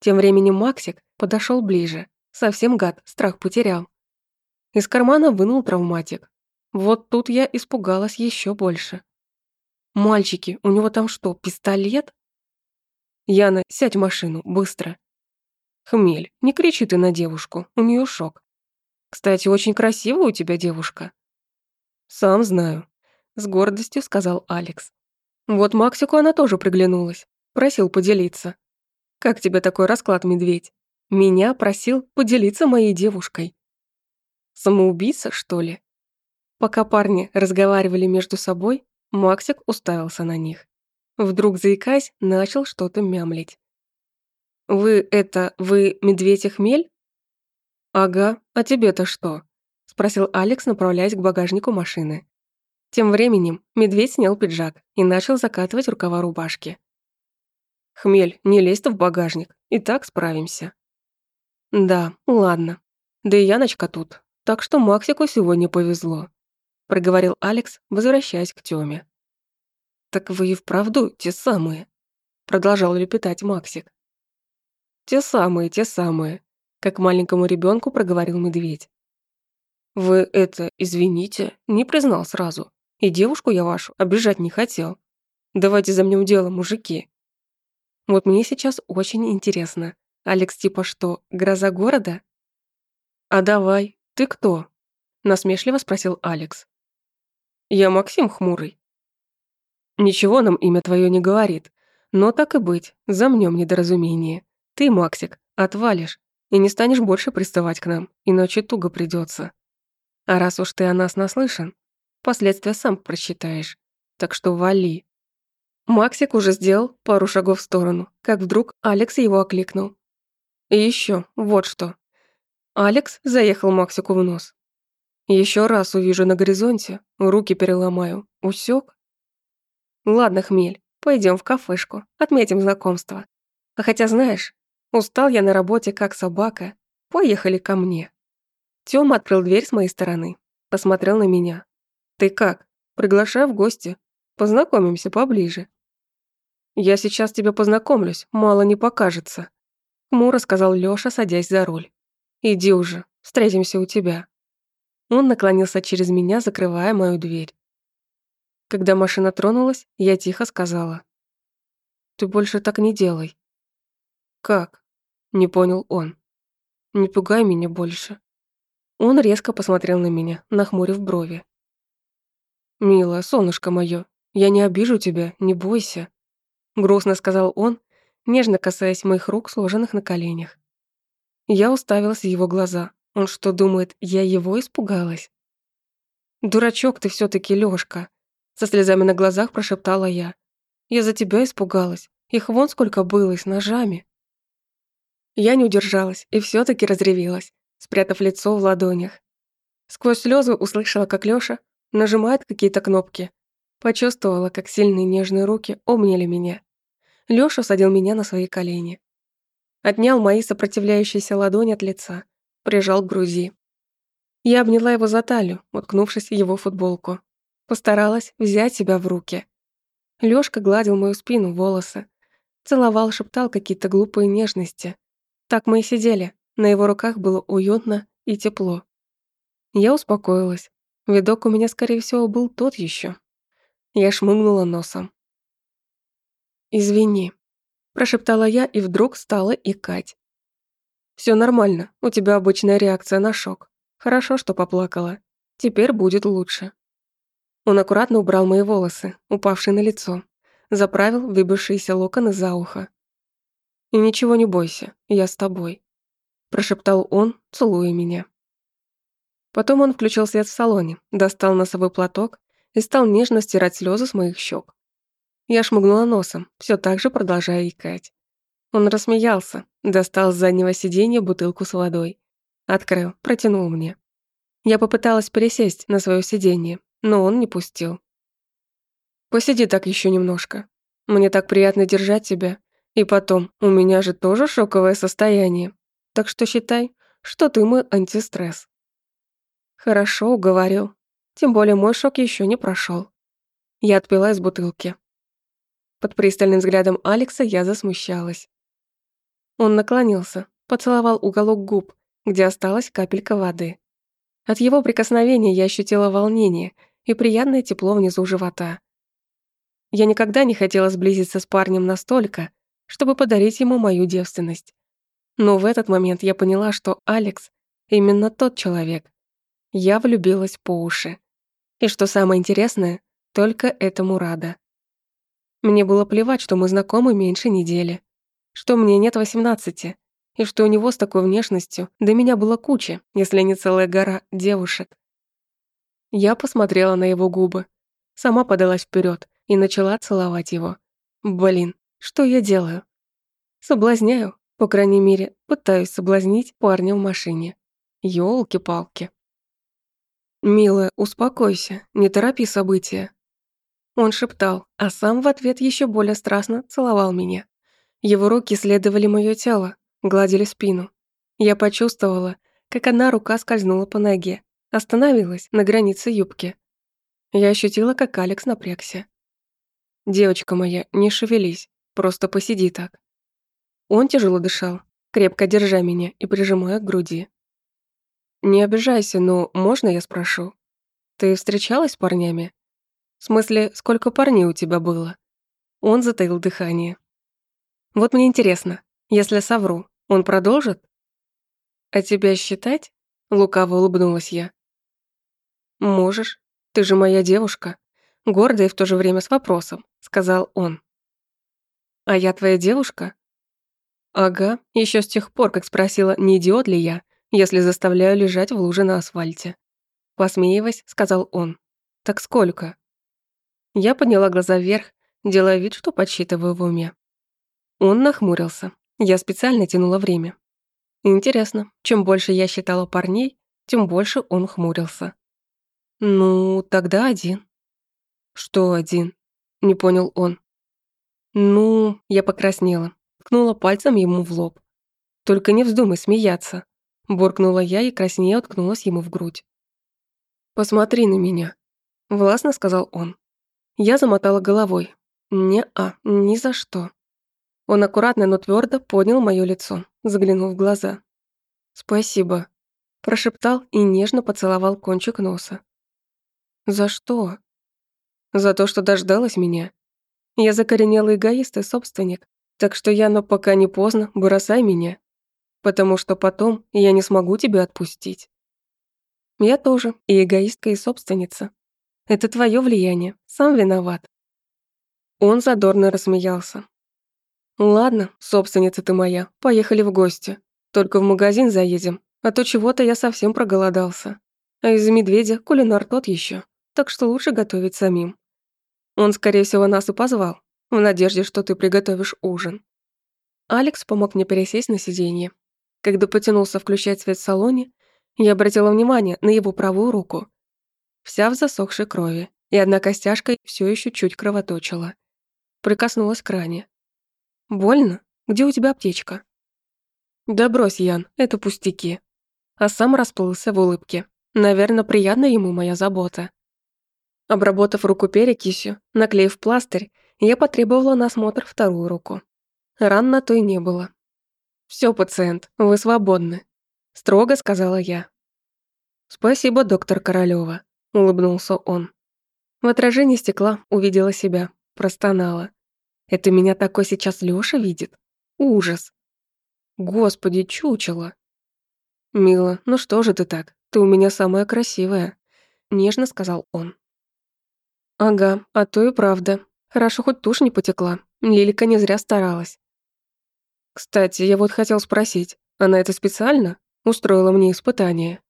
Тем временем Максик подошел ближе. Совсем гад, страх потерял. Из кармана вынул травматик. Вот тут я испугалась еще больше. «Мальчики, у него там что, пистолет?» «Яна, сядь в машину, быстро!» «Хмель, не кричи ты на девушку, у нее шок. Кстати, очень красивая у тебя девушка». «Сам знаю», с гордостью сказал Алекс. Вот Максику она тоже приглянулась. Просил поделиться. Как тебе такой расклад, медведь? Меня просил поделиться моей девушкой. Самоубийца, что ли? Пока парни разговаривали между собой, Максик уставился на них. Вдруг, заикаясь, начал что-то мямлить. «Вы это, вы медведь и хмель?» «Ага, а тебе-то что?» – спросил Алекс, направляясь к багажнику машины. Тем временем медведь снял пиджак и начал закатывать рукава рубашки. «Хмель, не лезь-то в багажник, и так справимся». «Да, ладно. Да и Яночка тут, так что Максику сегодня повезло», — проговорил Алекс, возвращаясь к Тёме. «Так вы и вправду те самые», — продолжал лепетать Максик. «Те самые, те самые», — как маленькому ребенку проговорил медведь. «Вы это, извините, не признал сразу. И девушку я вашу обижать не хотел. Давайте за мной дело, мужики. Вот мне сейчас очень интересно. Алекс типа что, гроза города? А давай, ты кто? Насмешливо спросил Алекс. Я Максим Хмурый. Ничего нам имя твое не говорит. Но так и быть, За замнем недоразумение. Ты, Максик, отвалишь и не станешь больше приставать к нам, иначе туго придется. А раз уж ты о нас наслышан, Последствия сам просчитаешь. Так что вали». Максик уже сделал пару шагов в сторону, как вдруг Алекс его окликнул. «И еще, вот что». Алекс заехал Максику в нос. Еще раз увижу на горизонте, руки переломаю. Усек? Ладно, хмель, пойдем в кафешку, отметим знакомство. А хотя, знаешь, устал я на работе как собака. Поехали ко мне. Тёма открыл дверь с моей стороны, посмотрел на меня, «Ты как? Приглашаю в гости. Познакомимся поближе». «Я сейчас тебя познакомлюсь, мало не покажется», — хмуро сказал Лёша, садясь за руль. «Иди уже, встретимся у тебя». Он наклонился через меня, закрывая мою дверь. Когда машина тронулась, я тихо сказала. «Ты больше так не делай». «Как?» — не понял он. «Не пугай меня больше». Он резко посмотрел на меня, нахмурив брови. «Мила, солнышко мое, я не обижу тебя, не бойся», — грустно сказал он, нежно касаясь моих рук, сложенных на коленях. Я уставилась в его глаза. Он что, думает, я его испугалась? «Дурачок ты все таки Лёшка», — со слезами на глазах прошептала я. «Я за тебя испугалась. Их вон сколько было и с ножами». Я не удержалась и все таки разревелась, спрятав лицо в ладонях. Сквозь слезы услышала, как Лёша нажимает какие-то кнопки. Почувствовала, как сильные нежные руки обняли меня. Лёша садил меня на свои колени. Отнял мои сопротивляющиеся ладони от лица, прижал к груди. Я обняла его за талию, уткнувшись в его футболку. Постаралась взять себя в руки. Лёшка гладил мою спину, волосы. Целовал, шептал какие-то глупые нежности. Так мы и сидели. На его руках было уютно и тепло. Я успокоилась, Видок у меня, скорее всего, был тот еще. Я шмыгнула носом. «Извини», – прошептала я, и вдруг стала икать. «Все нормально, у тебя обычная реакция на шок. Хорошо, что поплакала. Теперь будет лучше». Он аккуратно убрал мои волосы, упавшие на лицо. Заправил выбившиеся локоны за ухо. «И ничего не бойся, я с тобой», – прошептал он, целуя меня. Потом он включил свет в салоне, достал носовой платок и стал нежно стирать слезы с моих щек. Я шмыгнула носом, все так же продолжая икать. Он рассмеялся, достал с заднего сиденья бутылку с водой. Открыл, протянул мне. Я попыталась пересесть на свое сиденье, но он не пустил. «Посиди так еще немножко. Мне так приятно держать тебя. И потом, у меня же тоже шоковое состояние. Так что считай, что ты мой антистресс». Хорошо, говорю. Тем более мой шок еще не прошел. Я отпила из бутылки. Под пристальным взглядом Алекса я засмущалась. Он наклонился, поцеловал уголок губ, где осталась капелька воды. От его прикосновения я ощутила волнение и приятное тепло внизу живота. Я никогда не хотела сблизиться с парнем настолько, чтобы подарить ему мою девственность. Но в этот момент я поняла, что Алекс — именно тот человек, я влюбилась по уши. И что самое интересное, только этому рада. Мне было плевать, что мы знакомы меньше недели, что мне нет 18, и что у него с такой внешностью до меня было куча, если не целая гора девушек. Я посмотрела на его губы, сама подалась вперед и начала целовать его. Блин, что я делаю? Соблазняю, по крайней мере, пытаюсь соблазнить парня в машине. Ёлки-палки. «Милая, успокойся, не торопи события». Он шептал, а сам в ответ еще более страстно целовал меня. Его руки следовали моё тело, гладили спину. Я почувствовала, как одна рука скользнула по ноге, остановилась на границе юбки. Я ощутила, как Алекс напрягся. «Девочка моя, не шевелись, просто посиди так». Он тяжело дышал, крепко держа меня и прижимая к груди. Не обижайся, но можно я спрошу? Ты встречалась с парнями? В смысле, сколько парней у тебя было? Он затаил дыхание. Вот мне интересно, если совру, он продолжит? А тебя считать? Лукаво улыбнулась я. Можешь, ты же моя девушка. Гордая и в то же время с вопросом, сказал он. А я твоя девушка? Ага, еще с тех пор, как спросила, не идиот ли я, если заставляю лежать в луже на асфальте. Посмеиваясь, сказал он. «Так сколько?» Я подняла глаза вверх, делая вид, что подсчитываю в уме. Он нахмурился. Я специально тянула время. Интересно, чем больше я считала парней, тем больше он хмурился. «Ну, тогда один». «Что один?» — не понял он. «Ну...» — я покраснела, ткнула пальцем ему в лоб. «Только не вздумай смеяться» буркнула я и краснее уткнулась ему в грудь. «Посмотри на меня», — властно сказал он. Я замотала головой. «Не-а, ни за что». Он аккуратно, но твердо поднял моё лицо, заглянул в глаза. «Спасибо», — прошептал и нежно поцеловал кончик носа. «За что?» «За то, что дождалась меня. Я закоренелый эгоист и собственник, так что я, но пока не поздно, бросай меня, потому что потом я не смогу тебя отпустить. Я тоже и эгоистка, и собственница. Это твое влияние, сам виноват. Он задорно рассмеялся. «Ладно, собственница ты моя, поехали в гости. Только в магазин заедем, а то чего-то я совсем проголодался. А из медведя кулинар тот еще, так что лучше готовить самим. Он, скорее всего, нас и позвал, в надежде, что ты приготовишь ужин». Алекс помог мне пересесть на сиденье, когда потянулся включать свет в салоне, я обратила внимание на его правую руку. Вся в засохшей крови, и одна костяшка все еще чуть кровоточила. Прикоснулась к ране. «Больно? Где у тебя аптечка?» «Да брось, Ян, это пустяки». А сам расплылся в улыбке. Наверное, приятна ему моя забота. Обработав руку перекисью, наклеив пластырь, я потребовала на осмотр вторую руку. Ран на той не было, «Все, пациент, вы свободны», — строго сказала я. «Спасибо, доктор Королёва», — улыбнулся он. В отражении стекла увидела себя, простонала. «Это меня такой сейчас Лёша видит? Ужас!» «Господи, чучело!» «Мила, ну что же ты так? Ты у меня самая красивая», — нежно сказал он. «Ага, а то и правда. Хорошо, хоть тушь не потекла. Лилика не зря старалась. Кстати, я вот хотел спросить, она это специально? Устроила мне испытание?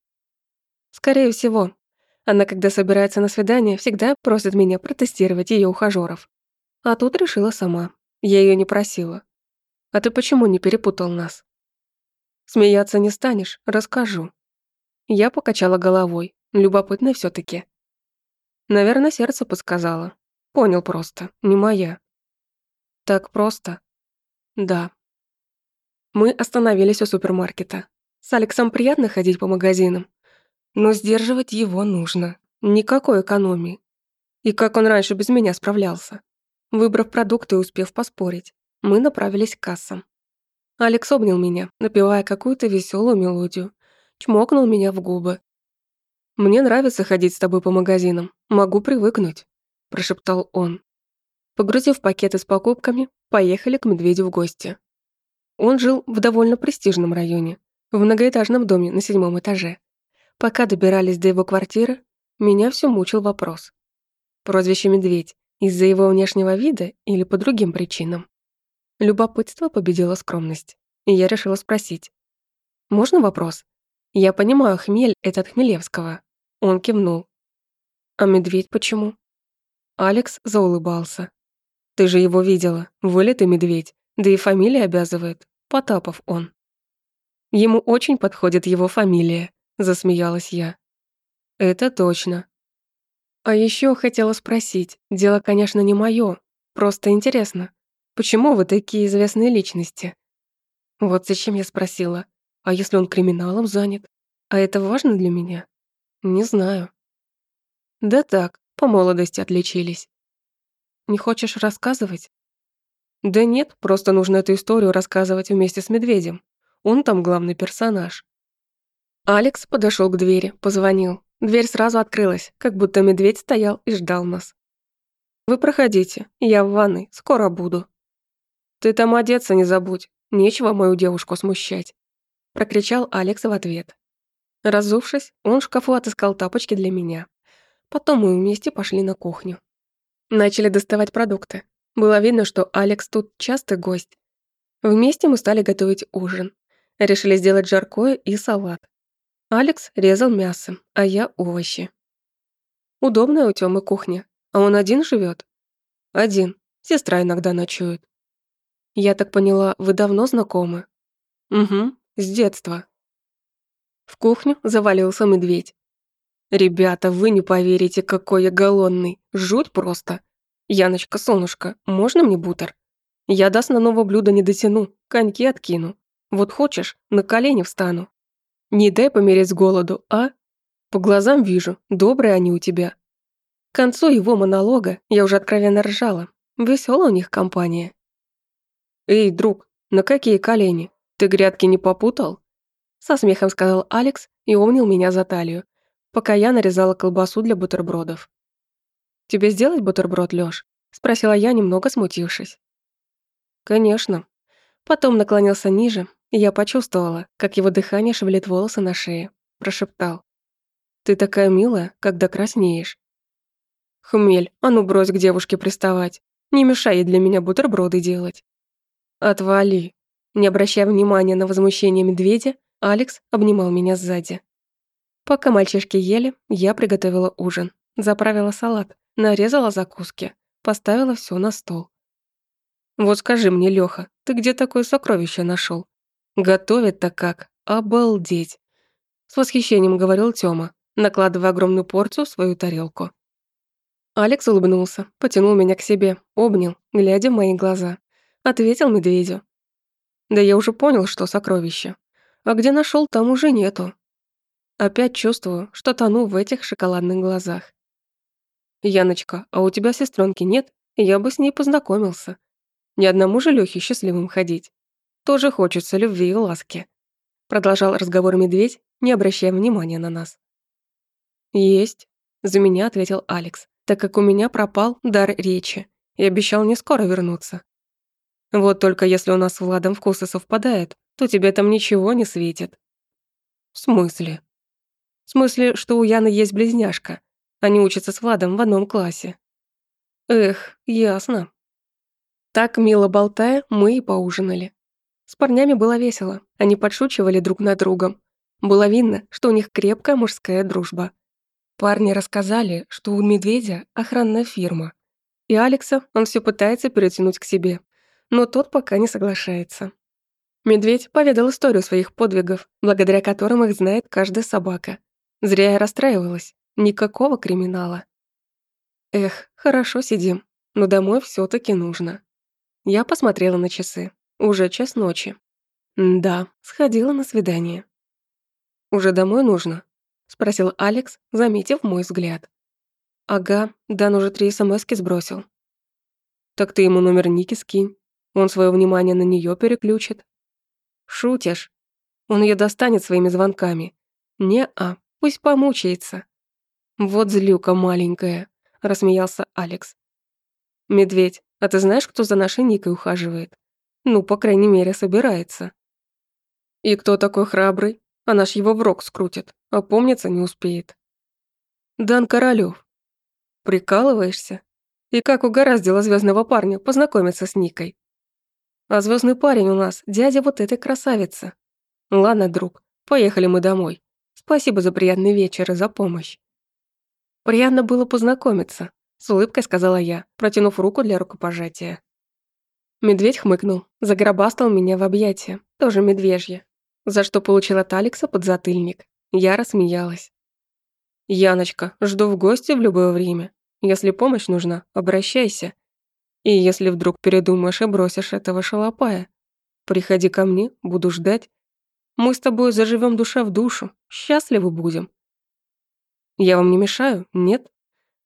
Скорее всего. Она, когда собирается на свидание, всегда просит меня протестировать ее ухажеров. А тут решила сама. Я ее не просила. А ты почему не перепутал нас? Смеяться не станешь, расскажу. Я покачала головой. Любопытно все таки Наверное, сердце подсказало. Понял просто, не моя. Так просто? Да, мы остановились у супермаркета. С Алексом приятно ходить по магазинам, но сдерживать его нужно. Никакой экономии. И как он раньше без меня справлялся. Выбрав продукты и успев поспорить, мы направились к кассам. Алекс обнял меня, напевая какую-то веселую мелодию. Чмокнул меня в губы. «Мне нравится ходить с тобой по магазинам. Могу привыкнуть», – прошептал он. Погрузив пакеты с покупками, поехали к медведю в гости. Он жил в довольно престижном районе, в многоэтажном доме на седьмом этаже. Пока добирались до его квартиры, меня все мучил вопрос. Прозвище «Медведь» из-за его внешнего вида или по другим причинам? Любопытство победило скромность, и я решила спросить. «Можно вопрос? Я понимаю, хмель — это от Хмелевского». Он кивнул. «А медведь почему?» Алекс заулыбался. «Ты же его видела, вылитый медведь. Да и фамилия обязывает. Потапов он. Ему очень подходит его фамилия, засмеялась я. Это точно. А еще хотела спросить, дело, конечно, не мое, просто интересно, почему вы такие известные личности? Вот зачем я спросила. А если он криминалом занят? А это важно для меня? Не знаю. Да так, по молодости отличились. Не хочешь рассказывать? Да нет, просто нужно эту историю рассказывать вместе с медведем. Он там главный персонаж. Алекс подошел к двери, позвонил. Дверь сразу открылась, как будто медведь стоял и ждал нас. «Вы проходите, я в ванной, скоро буду». «Ты там одеться не забудь, нечего мою девушку смущать», прокричал Алекс в ответ. Разувшись, он в шкафу отыскал тапочки для меня. Потом мы вместе пошли на кухню. Начали доставать продукты. Было видно, что Алекс тут частый гость. Вместе мы стали готовить ужин. Решили сделать жаркое и салат. Алекс резал мясо, а я овощи. Удобная у Тёмы кухня, а он один живет. Один. Сестра иногда ночует. Я так поняла, вы давно знакомы? Угу, с детства. В кухню завалился медведь. «Ребята, вы не поверите, какой я голодный! Жуть просто! «Яночка, солнышко, можно мне бутер? Я до основного блюда не дотяну, коньки откину. Вот хочешь, на колени встану. Не дай помереть с голоду, а? По глазам вижу, добрые они у тебя». К концу его монолога я уже откровенно ржала. Весела у них компания. «Эй, друг, на какие колени? Ты грядки не попутал?» Со смехом сказал Алекс и обнял меня за талию, пока я нарезала колбасу для бутербродов. «Тебе сделать бутерброд, Лёш?» — спросила я, немного смутившись. «Конечно». Потом наклонился ниже, и я почувствовала, как его дыхание шевелит волосы на шее. Прошептал. «Ты такая милая, когда краснеешь». «Хмель, а ну брось к девушке приставать. Не мешай ей для меня бутерброды делать». «Отвали». Не обращая внимания на возмущение медведя, Алекс обнимал меня сзади. Пока мальчишки ели, я приготовила ужин, заправила салат, нарезала закуски, поставила все на стол. «Вот скажи мне, Лёха, ты где такое сокровище нашел? Готовит-то как? Обалдеть!» С восхищением говорил Тёма, накладывая огромную порцию в свою тарелку. Алекс улыбнулся, потянул меня к себе, обнял, глядя в мои глаза. Ответил медведю. «Да я уже понял, что сокровище. А где нашел, там уже нету». Опять чувствую, что тону в этих шоколадных глазах. «Яночка, а у тебя сестренки нет? Я бы с ней познакомился. Ни одному же Лёхе счастливым ходить. Тоже хочется любви и ласки», — продолжал разговор медведь, не обращая внимания на нас. «Есть», — за меня ответил Алекс, так как у меня пропал дар речи и обещал не скоро вернуться. «Вот только если у нас с Владом вкусы совпадают, то тебе там ничего не светит». «В смысле?» «В смысле, что у Яны есть близняшка, они учатся с Владом в одном классе. Эх, ясно. Так, мило болтая, мы и поужинали. С парнями было весело, они подшучивали друг над другом. Было видно, что у них крепкая мужская дружба. Парни рассказали, что у медведя охранная фирма. И Алекса он все пытается перетянуть к себе, но тот пока не соглашается. Медведь поведал историю своих подвигов, благодаря которым их знает каждая собака. Зря я расстраивалась. Никакого криминала. Эх, хорошо сидим, но домой все таки нужно. Я посмотрела на часы. Уже час ночи. Да, сходила на свидание. «Уже домой нужно?» — спросил Алекс, заметив мой взгляд. «Ага, Дан уже три смс сбросил». «Так ты ему номер Ники скинь. Он свое внимание на нее переключит». «Шутишь? Он ее достанет своими звонками». «Не-а, пусть помучается». «Вот злюка маленькая», — рассмеялся Алекс. «Медведь, а ты знаешь, кто за нашей Никой ухаживает? Ну, по крайней мере, собирается». «И кто такой храбрый? А наш его в рог скрутит, а помнится не успеет». «Дан Королёв». «Прикалываешься? И как угораздило звездного парня познакомиться с Никой?» «А звездный парень у нас, дядя вот этой красавицы». «Ладно, друг, поехали мы домой. Спасибо за приятный вечер и за помощь». «Приятно было познакомиться», — с улыбкой сказала я, протянув руку для рукопожатия. Медведь хмыкнул, загробастал меня в объятия, тоже медвежье, за что получила от Алекса подзатыльник. Я рассмеялась. «Яночка, жду в гости в любое время. Если помощь нужна, обращайся. И если вдруг передумаешь и бросишь этого шалопая, приходи ко мне, буду ждать. Мы с тобой заживем душа в душу, счастливы будем. Я вам не мешаю, нет?»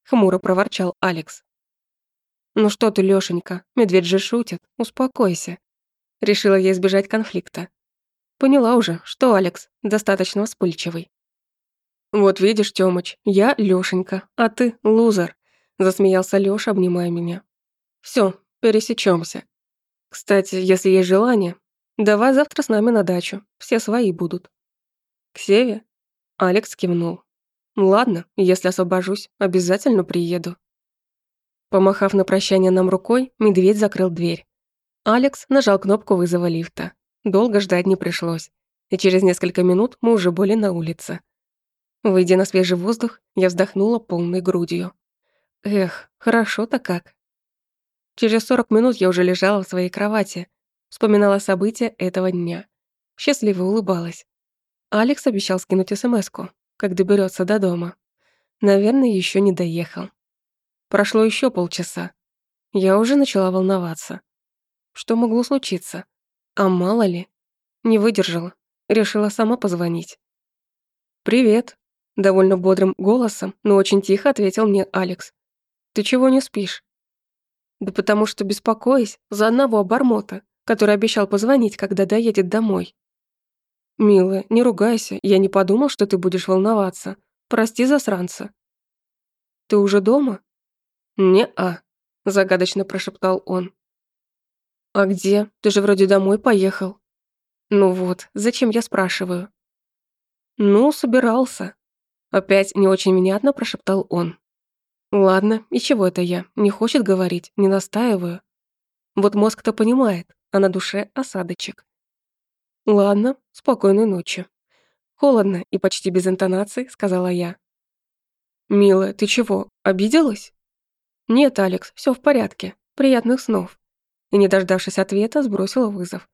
Хмуро проворчал Алекс. «Ну что ты, Лёшенька, медведь же шутит, успокойся». Решила я избежать конфликта. Поняла уже, что Алекс достаточно вспыльчивый. «Вот видишь, Тёмыч, я Лёшенька, а ты лузер», засмеялся Лёша, обнимая меня. «Всё, пересечёмся. Кстати, если есть желание, давай завтра с нами на дачу, все свои будут». «К Севе?» Алекс кивнул. Ладно, если освобожусь, обязательно приеду. Помахав на прощание нам рукой, медведь закрыл дверь. Алекс нажал кнопку вызова лифта. Долго ждать не пришлось. И через несколько минут мы уже были на улице. Выйдя на свежий воздух, я вздохнула полной грудью. Эх, хорошо-то как. Через 40 минут я уже лежала в своей кровати, вспоминала события этого дня. Счастливо улыбалась. Алекс обещал скинуть смс -ку как доберется до дома. Наверное, еще не доехал. Прошло еще полчаса. Я уже начала волноваться. Что могло случиться? А мало ли. Не выдержала. Решила сама позвонить. «Привет», — довольно бодрым голосом, но очень тихо ответил мне Алекс. «Ты чего не спишь?» «Да потому что беспокоюсь за одного обормота, который обещал позвонить, когда доедет домой». «Милая, не ругайся, я не подумал, что ты будешь волноваться. Прости засранца». «Ты уже дома?» «Не-а», — загадочно прошептал он. «А где? Ты же вроде домой поехал». «Ну вот, зачем я спрашиваю?» «Ну, собирался». Опять не очень внятно прошептал он. «Ладно, и чего это я? Не хочет говорить, не настаиваю. Вот мозг-то понимает, а на душе осадочек. «Ладно, спокойной ночи». Холодно и почти без интонации сказала я. «Милая, ты чего, обиделась?» «Нет, Алекс, все в порядке. Приятных снов». И, не дождавшись ответа, сбросила вызов.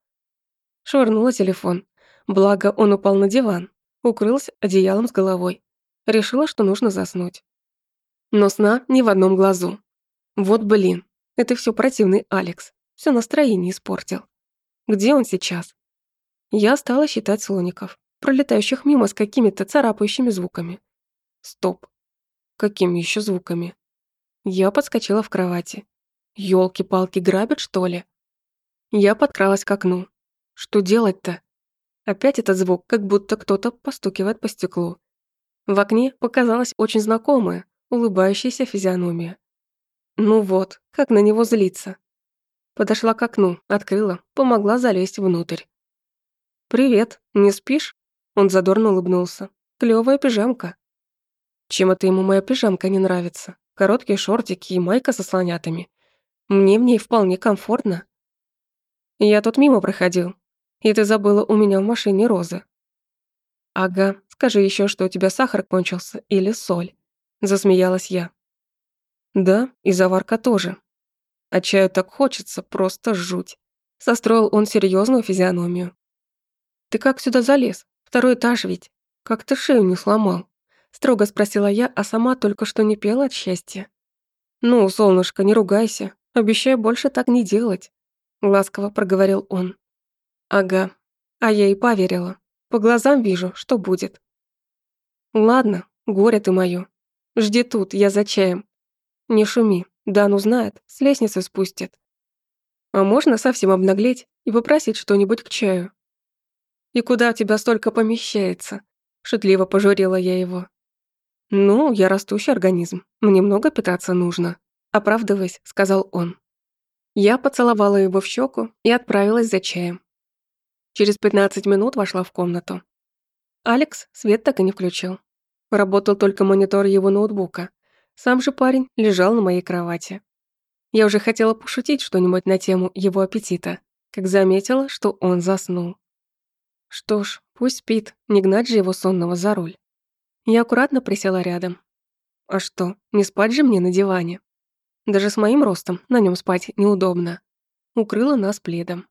Швырнула телефон. Благо, он упал на диван. Укрылась одеялом с головой. Решила, что нужно заснуть. Но сна ни в одном глазу. Вот блин, это все противный Алекс. Все настроение испортил. Где он сейчас? Я стала считать слоников, пролетающих мимо с какими-то царапающими звуками. Стоп. Какими еще звуками? Я подскочила в кровати. Ёлки-палки грабят, что ли? Я подкралась к окну. Что делать-то? Опять этот звук, как будто кто-то постукивает по стеклу. В окне показалась очень знакомая, улыбающаяся физиономия. Ну вот, как на него злиться. Подошла к окну, открыла, помогла залезть внутрь. «Привет, не спишь?» Он задорно улыбнулся. «Клёвая пижамка». Чем это ему моя пижамка не нравится? Короткие шортики и майка со слонятами. Мне в ней вполне комфортно. Я тут мимо проходил. И ты забыла у меня в машине розы. Ага, скажи еще, что у тебя сахар кончился или соль. Засмеялась я. Да, и заварка тоже. А чаю так хочется, просто жуть. Состроил он серьезную физиономию. «Ты как сюда залез? Второй этаж ведь. Как ты шею не сломал?» Строго спросила я, а сама только что не пела от счастья. «Ну, солнышко, не ругайся. Обещаю больше так не делать», — ласково проговорил он. «Ага. А я и поверила. По глазам вижу, что будет». «Ладно, горе ты моё. Жди тут, я за чаем. Не шуми, Дан узнает, с лестницы спустит. А можно совсем обнаглеть и попросить что-нибудь к чаю?» И куда тебя столько помещается?» – шутливо пожурила я его. «Ну, я растущий организм. Мне много питаться нужно», – оправдываясь, сказал он. Я поцеловала его в щеку и отправилась за чаем. Через 15 минут вошла в комнату. Алекс свет так и не включил. Работал только монитор его ноутбука. Сам же парень лежал на моей кровати. Я уже хотела пошутить что-нибудь на тему его аппетита, как заметила, что он заснул. Что ж, пусть спит, не гнать же его сонного за руль. Я аккуратно присела рядом. А что, не спать же мне на диване? Даже с моим ростом на нем спать неудобно. Укрыла нас пледом.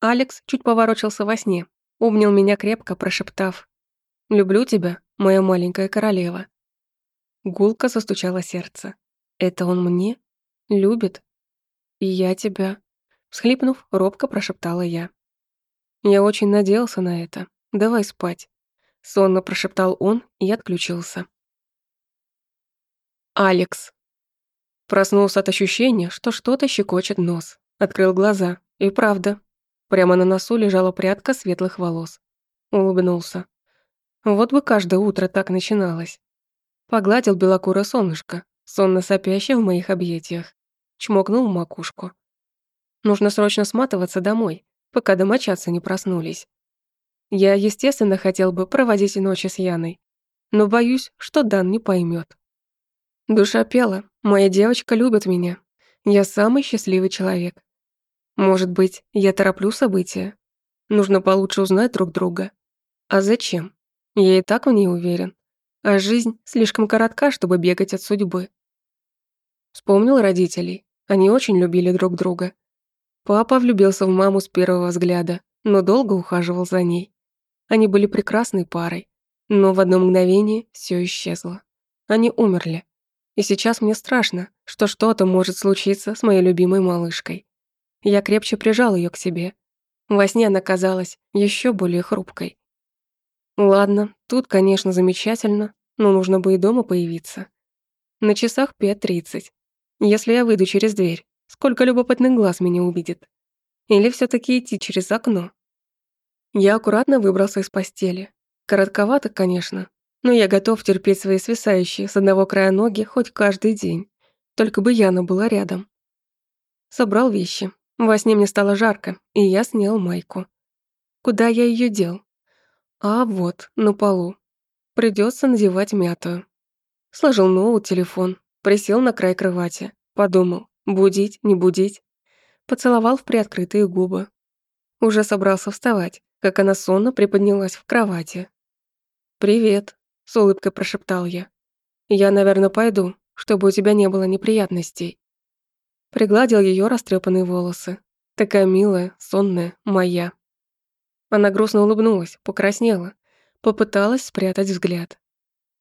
Алекс чуть поворочился во сне, обнял меня крепко, прошептав. «Люблю тебя, моя маленькая королева». Гулко застучало сердце. «Это он мне? Любит?» «И я тебя», — всхлипнув, робко прошептала я. Я очень надеялся на это. Давай спать. Сонно прошептал он и отключился. Алекс. Проснулся от ощущения, что что-то щекочет нос. Открыл глаза. И правда. Прямо на носу лежала прядка светлых волос. Улыбнулся. Вот бы каждое утро так начиналось. Погладил белокура солнышко, сонно сопящее в моих объятиях. Чмокнул макушку. Нужно срочно сматываться домой пока домочадцы не проснулись. Я, естественно, хотел бы проводить ночи с Яной, но боюсь, что Дан не поймет. Душа пела, моя девочка любит меня. Я самый счастливый человек. Может быть, я тороплю события. Нужно получше узнать друг друга. А зачем? Я и так в ней уверен. А жизнь слишком коротка, чтобы бегать от судьбы. Вспомнил родителей. Они очень любили друг друга. Папа влюбился в маму с первого взгляда, но долго ухаживал за ней. Они были прекрасной парой, но в одно мгновение все исчезло. Они умерли. И сейчас мне страшно, что что-то может случиться с моей любимой малышкой. Я крепче прижал ее к себе. Во сне она казалась еще более хрупкой. Ладно, тут, конечно, замечательно, но нужно бы и дома появиться. На часах 5.30. Если я выйду через дверь, Сколько любопытных глаз меня увидит. Или все таки идти через окно? Я аккуратно выбрался из постели. Коротковато, конечно, но я готов терпеть свои свисающие с одного края ноги хоть каждый день. Только бы Яна была рядом. Собрал вещи. Во сне мне стало жарко, и я снял майку. Куда я её дел? А вот, на полу. Придется надевать мятую. Сложил ноут, телефон, присел на край кровати, подумал. Будить, не будить. Поцеловал в приоткрытые губы. Уже собрался вставать, как она сонно приподнялась в кровати. «Привет», — с улыбкой прошептал я. «Я, наверное, пойду, чтобы у тебя не было неприятностей». Пригладил ее растрепанные волосы. Такая милая, сонная, моя. Она грустно улыбнулась, покраснела, попыталась спрятать взгляд.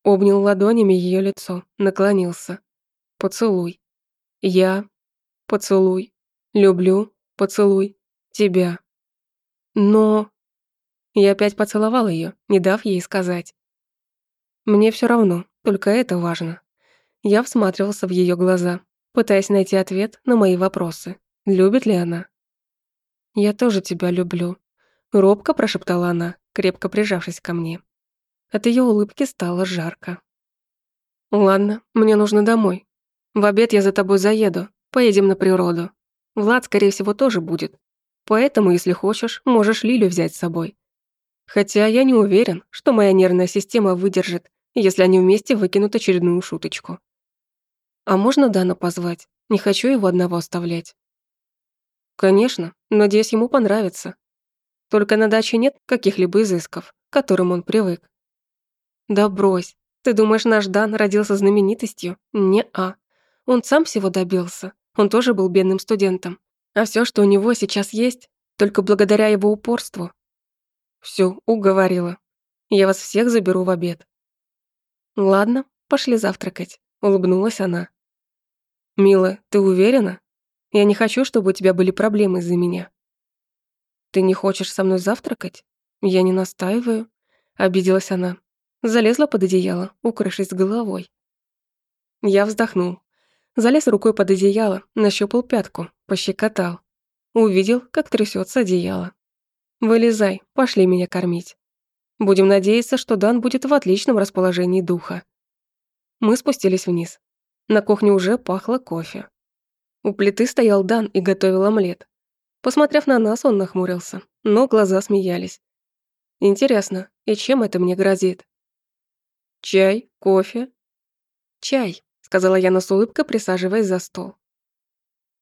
Обнял ладонями ее лицо, наклонился. «Поцелуй». Я поцелуй. Люблю поцелуй тебя. Но... Я опять поцеловал ее, не дав ей сказать. Мне все равно, только это важно. Я всматривался в ее глаза, пытаясь найти ответ на мои вопросы. Любит ли она? «Я тоже тебя люблю», — робко прошептала она, крепко прижавшись ко мне. От ее улыбки стало жарко. «Ладно, мне нужно домой. В обед я за тобой заеду, поедем на природу. Влад, скорее всего, тоже будет. Поэтому, если хочешь, можешь Лилю взять с собой. Хотя я не уверен, что моя нервная система выдержит, если они вместе выкинут очередную шуточку. А можно Дана позвать? Не хочу его одного оставлять. Конечно, надеюсь, ему понравится. Только на даче нет каких-либо изысков, к которым он привык. Да брось, ты думаешь, наш Дан родился знаменитостью? Не-а. Он сам всего добился. Он тоже был бедным студентом. А все, что у него сейчас есть, только благодаря его упорству. Все, уговорила. Я вас всех заберу в обед. Ладно, пошли завтракать, улыбнулась она. Мила, ты уверена? Я не хочу, чтобы у тебя были проблемы из-за меня. Ты не хочешь со мной завтракать? Я не настаиваю, обиделась она. Залезла под одеяло, укрывшись головой. Я вздохнул залез рукой под одеяло, нащупал пятку, пощекотал. Увидел, как трясется одеяло. «Вылезай, пошли меня кормить. Будем надеяться, что Дан будет в отличном расположении духа». Мы спустились вниз. На кухне уже пахло кофе. У плиты стоял Дан и готовил омлет. Посмотрев на нас, он нахмурился, но глаза смеялись. «Интересно, и чем это мне грозит?» «Чай? Кофе?» «Чай», сказала Яна с улыбкой, присаживаясь за стол.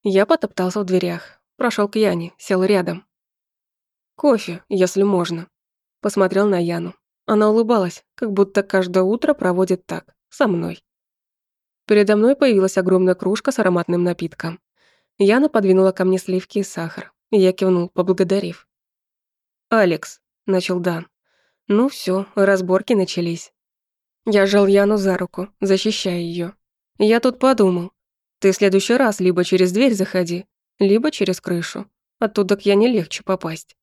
Я потоптался в дверях, прошел к Яне, сел рядом. «Кофе, если можно», — посмотрел на Яну. Она улыбалась, как будто каждое утро проводит так, со мной. Передо мной появилась огромная кружка с ароматным напитком. Яна подвинула ко мне сливки и сахар. Я кивнул, поблагодарив. «Алекс», — начал Дан. «Ну все, разборки начались». Я сжал Яну за руку, защищая ее. Я тут подумал. Ты в следующий раз либо через дверь заходи, либо через крышу. Оттуда к я не легче попасть.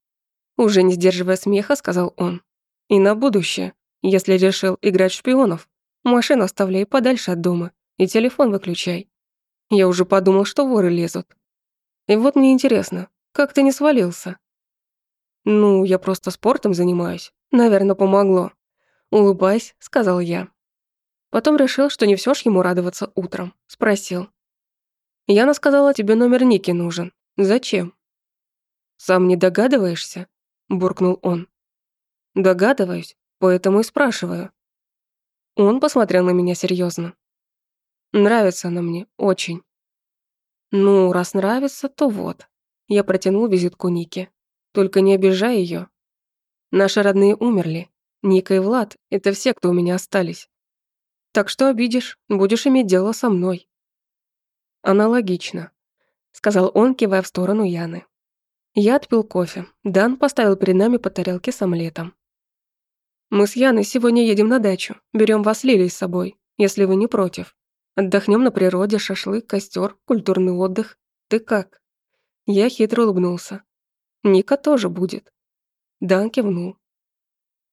Уже не сдерживая смеха, сказал он. И на будущее, если решил играть в шпионов, машину оставляй подальше от дома и телефон выключай. Я уже подумал, что воры лезут. И вот мне интересно, как ты не свалился? Ну, я просто спортом занимаюсь. Наверное, помогло. Улыбаясь, сказал я. Потом решил, что не все ж ему радоваться утром. Спросил. «Яна сказала, тебе номер Ники нужен. Зачем?» «Сам не догадываешься?» – буркнул он. «Догадываюсь, поэтому и спрашиваю». Он посмотрел на меня серьезно. «Нравится она мне, очень». «Ну, раз нравится, то вот». Я протянул визитку Ники. «Только не обижай ее. Наши родные умерли. Ника и Влад – это все, кто у меня остались. Так что обидишь, будешь иметь дело со мной». «Аналогично», — сказал он, кивая в сторону Яны. Я отпил кофе. Дан поставил перед нами по тарелке с омлетом. «Мы с Яной сегодня едем на дачу. Берем вас Лилей с собой, если вы не против. Отдохнем на природе, шашлык, костер, культурный отдых. Ты как?» Я хитро улыбнулся. «Ника тоже будет». Дан кивнул.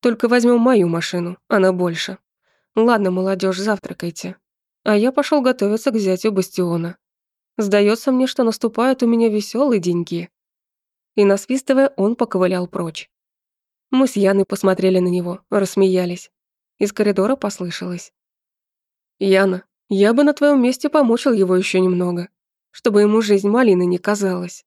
«Только возьмем мою машину, она больше. «Ну ладно, молодежь, завтракайте. А я пошел готовиться к зятю Бастиона. Сдается мне, что наступают у меня веселые деньги. И насвистывая, он поковылял прочь. Мы с Яной посмотрели на него, рассмеялись. Из коридора послышалось. «Яна, я бы на твоем месте помучил его еще немного, чтобы ему жизнь малины не казалась».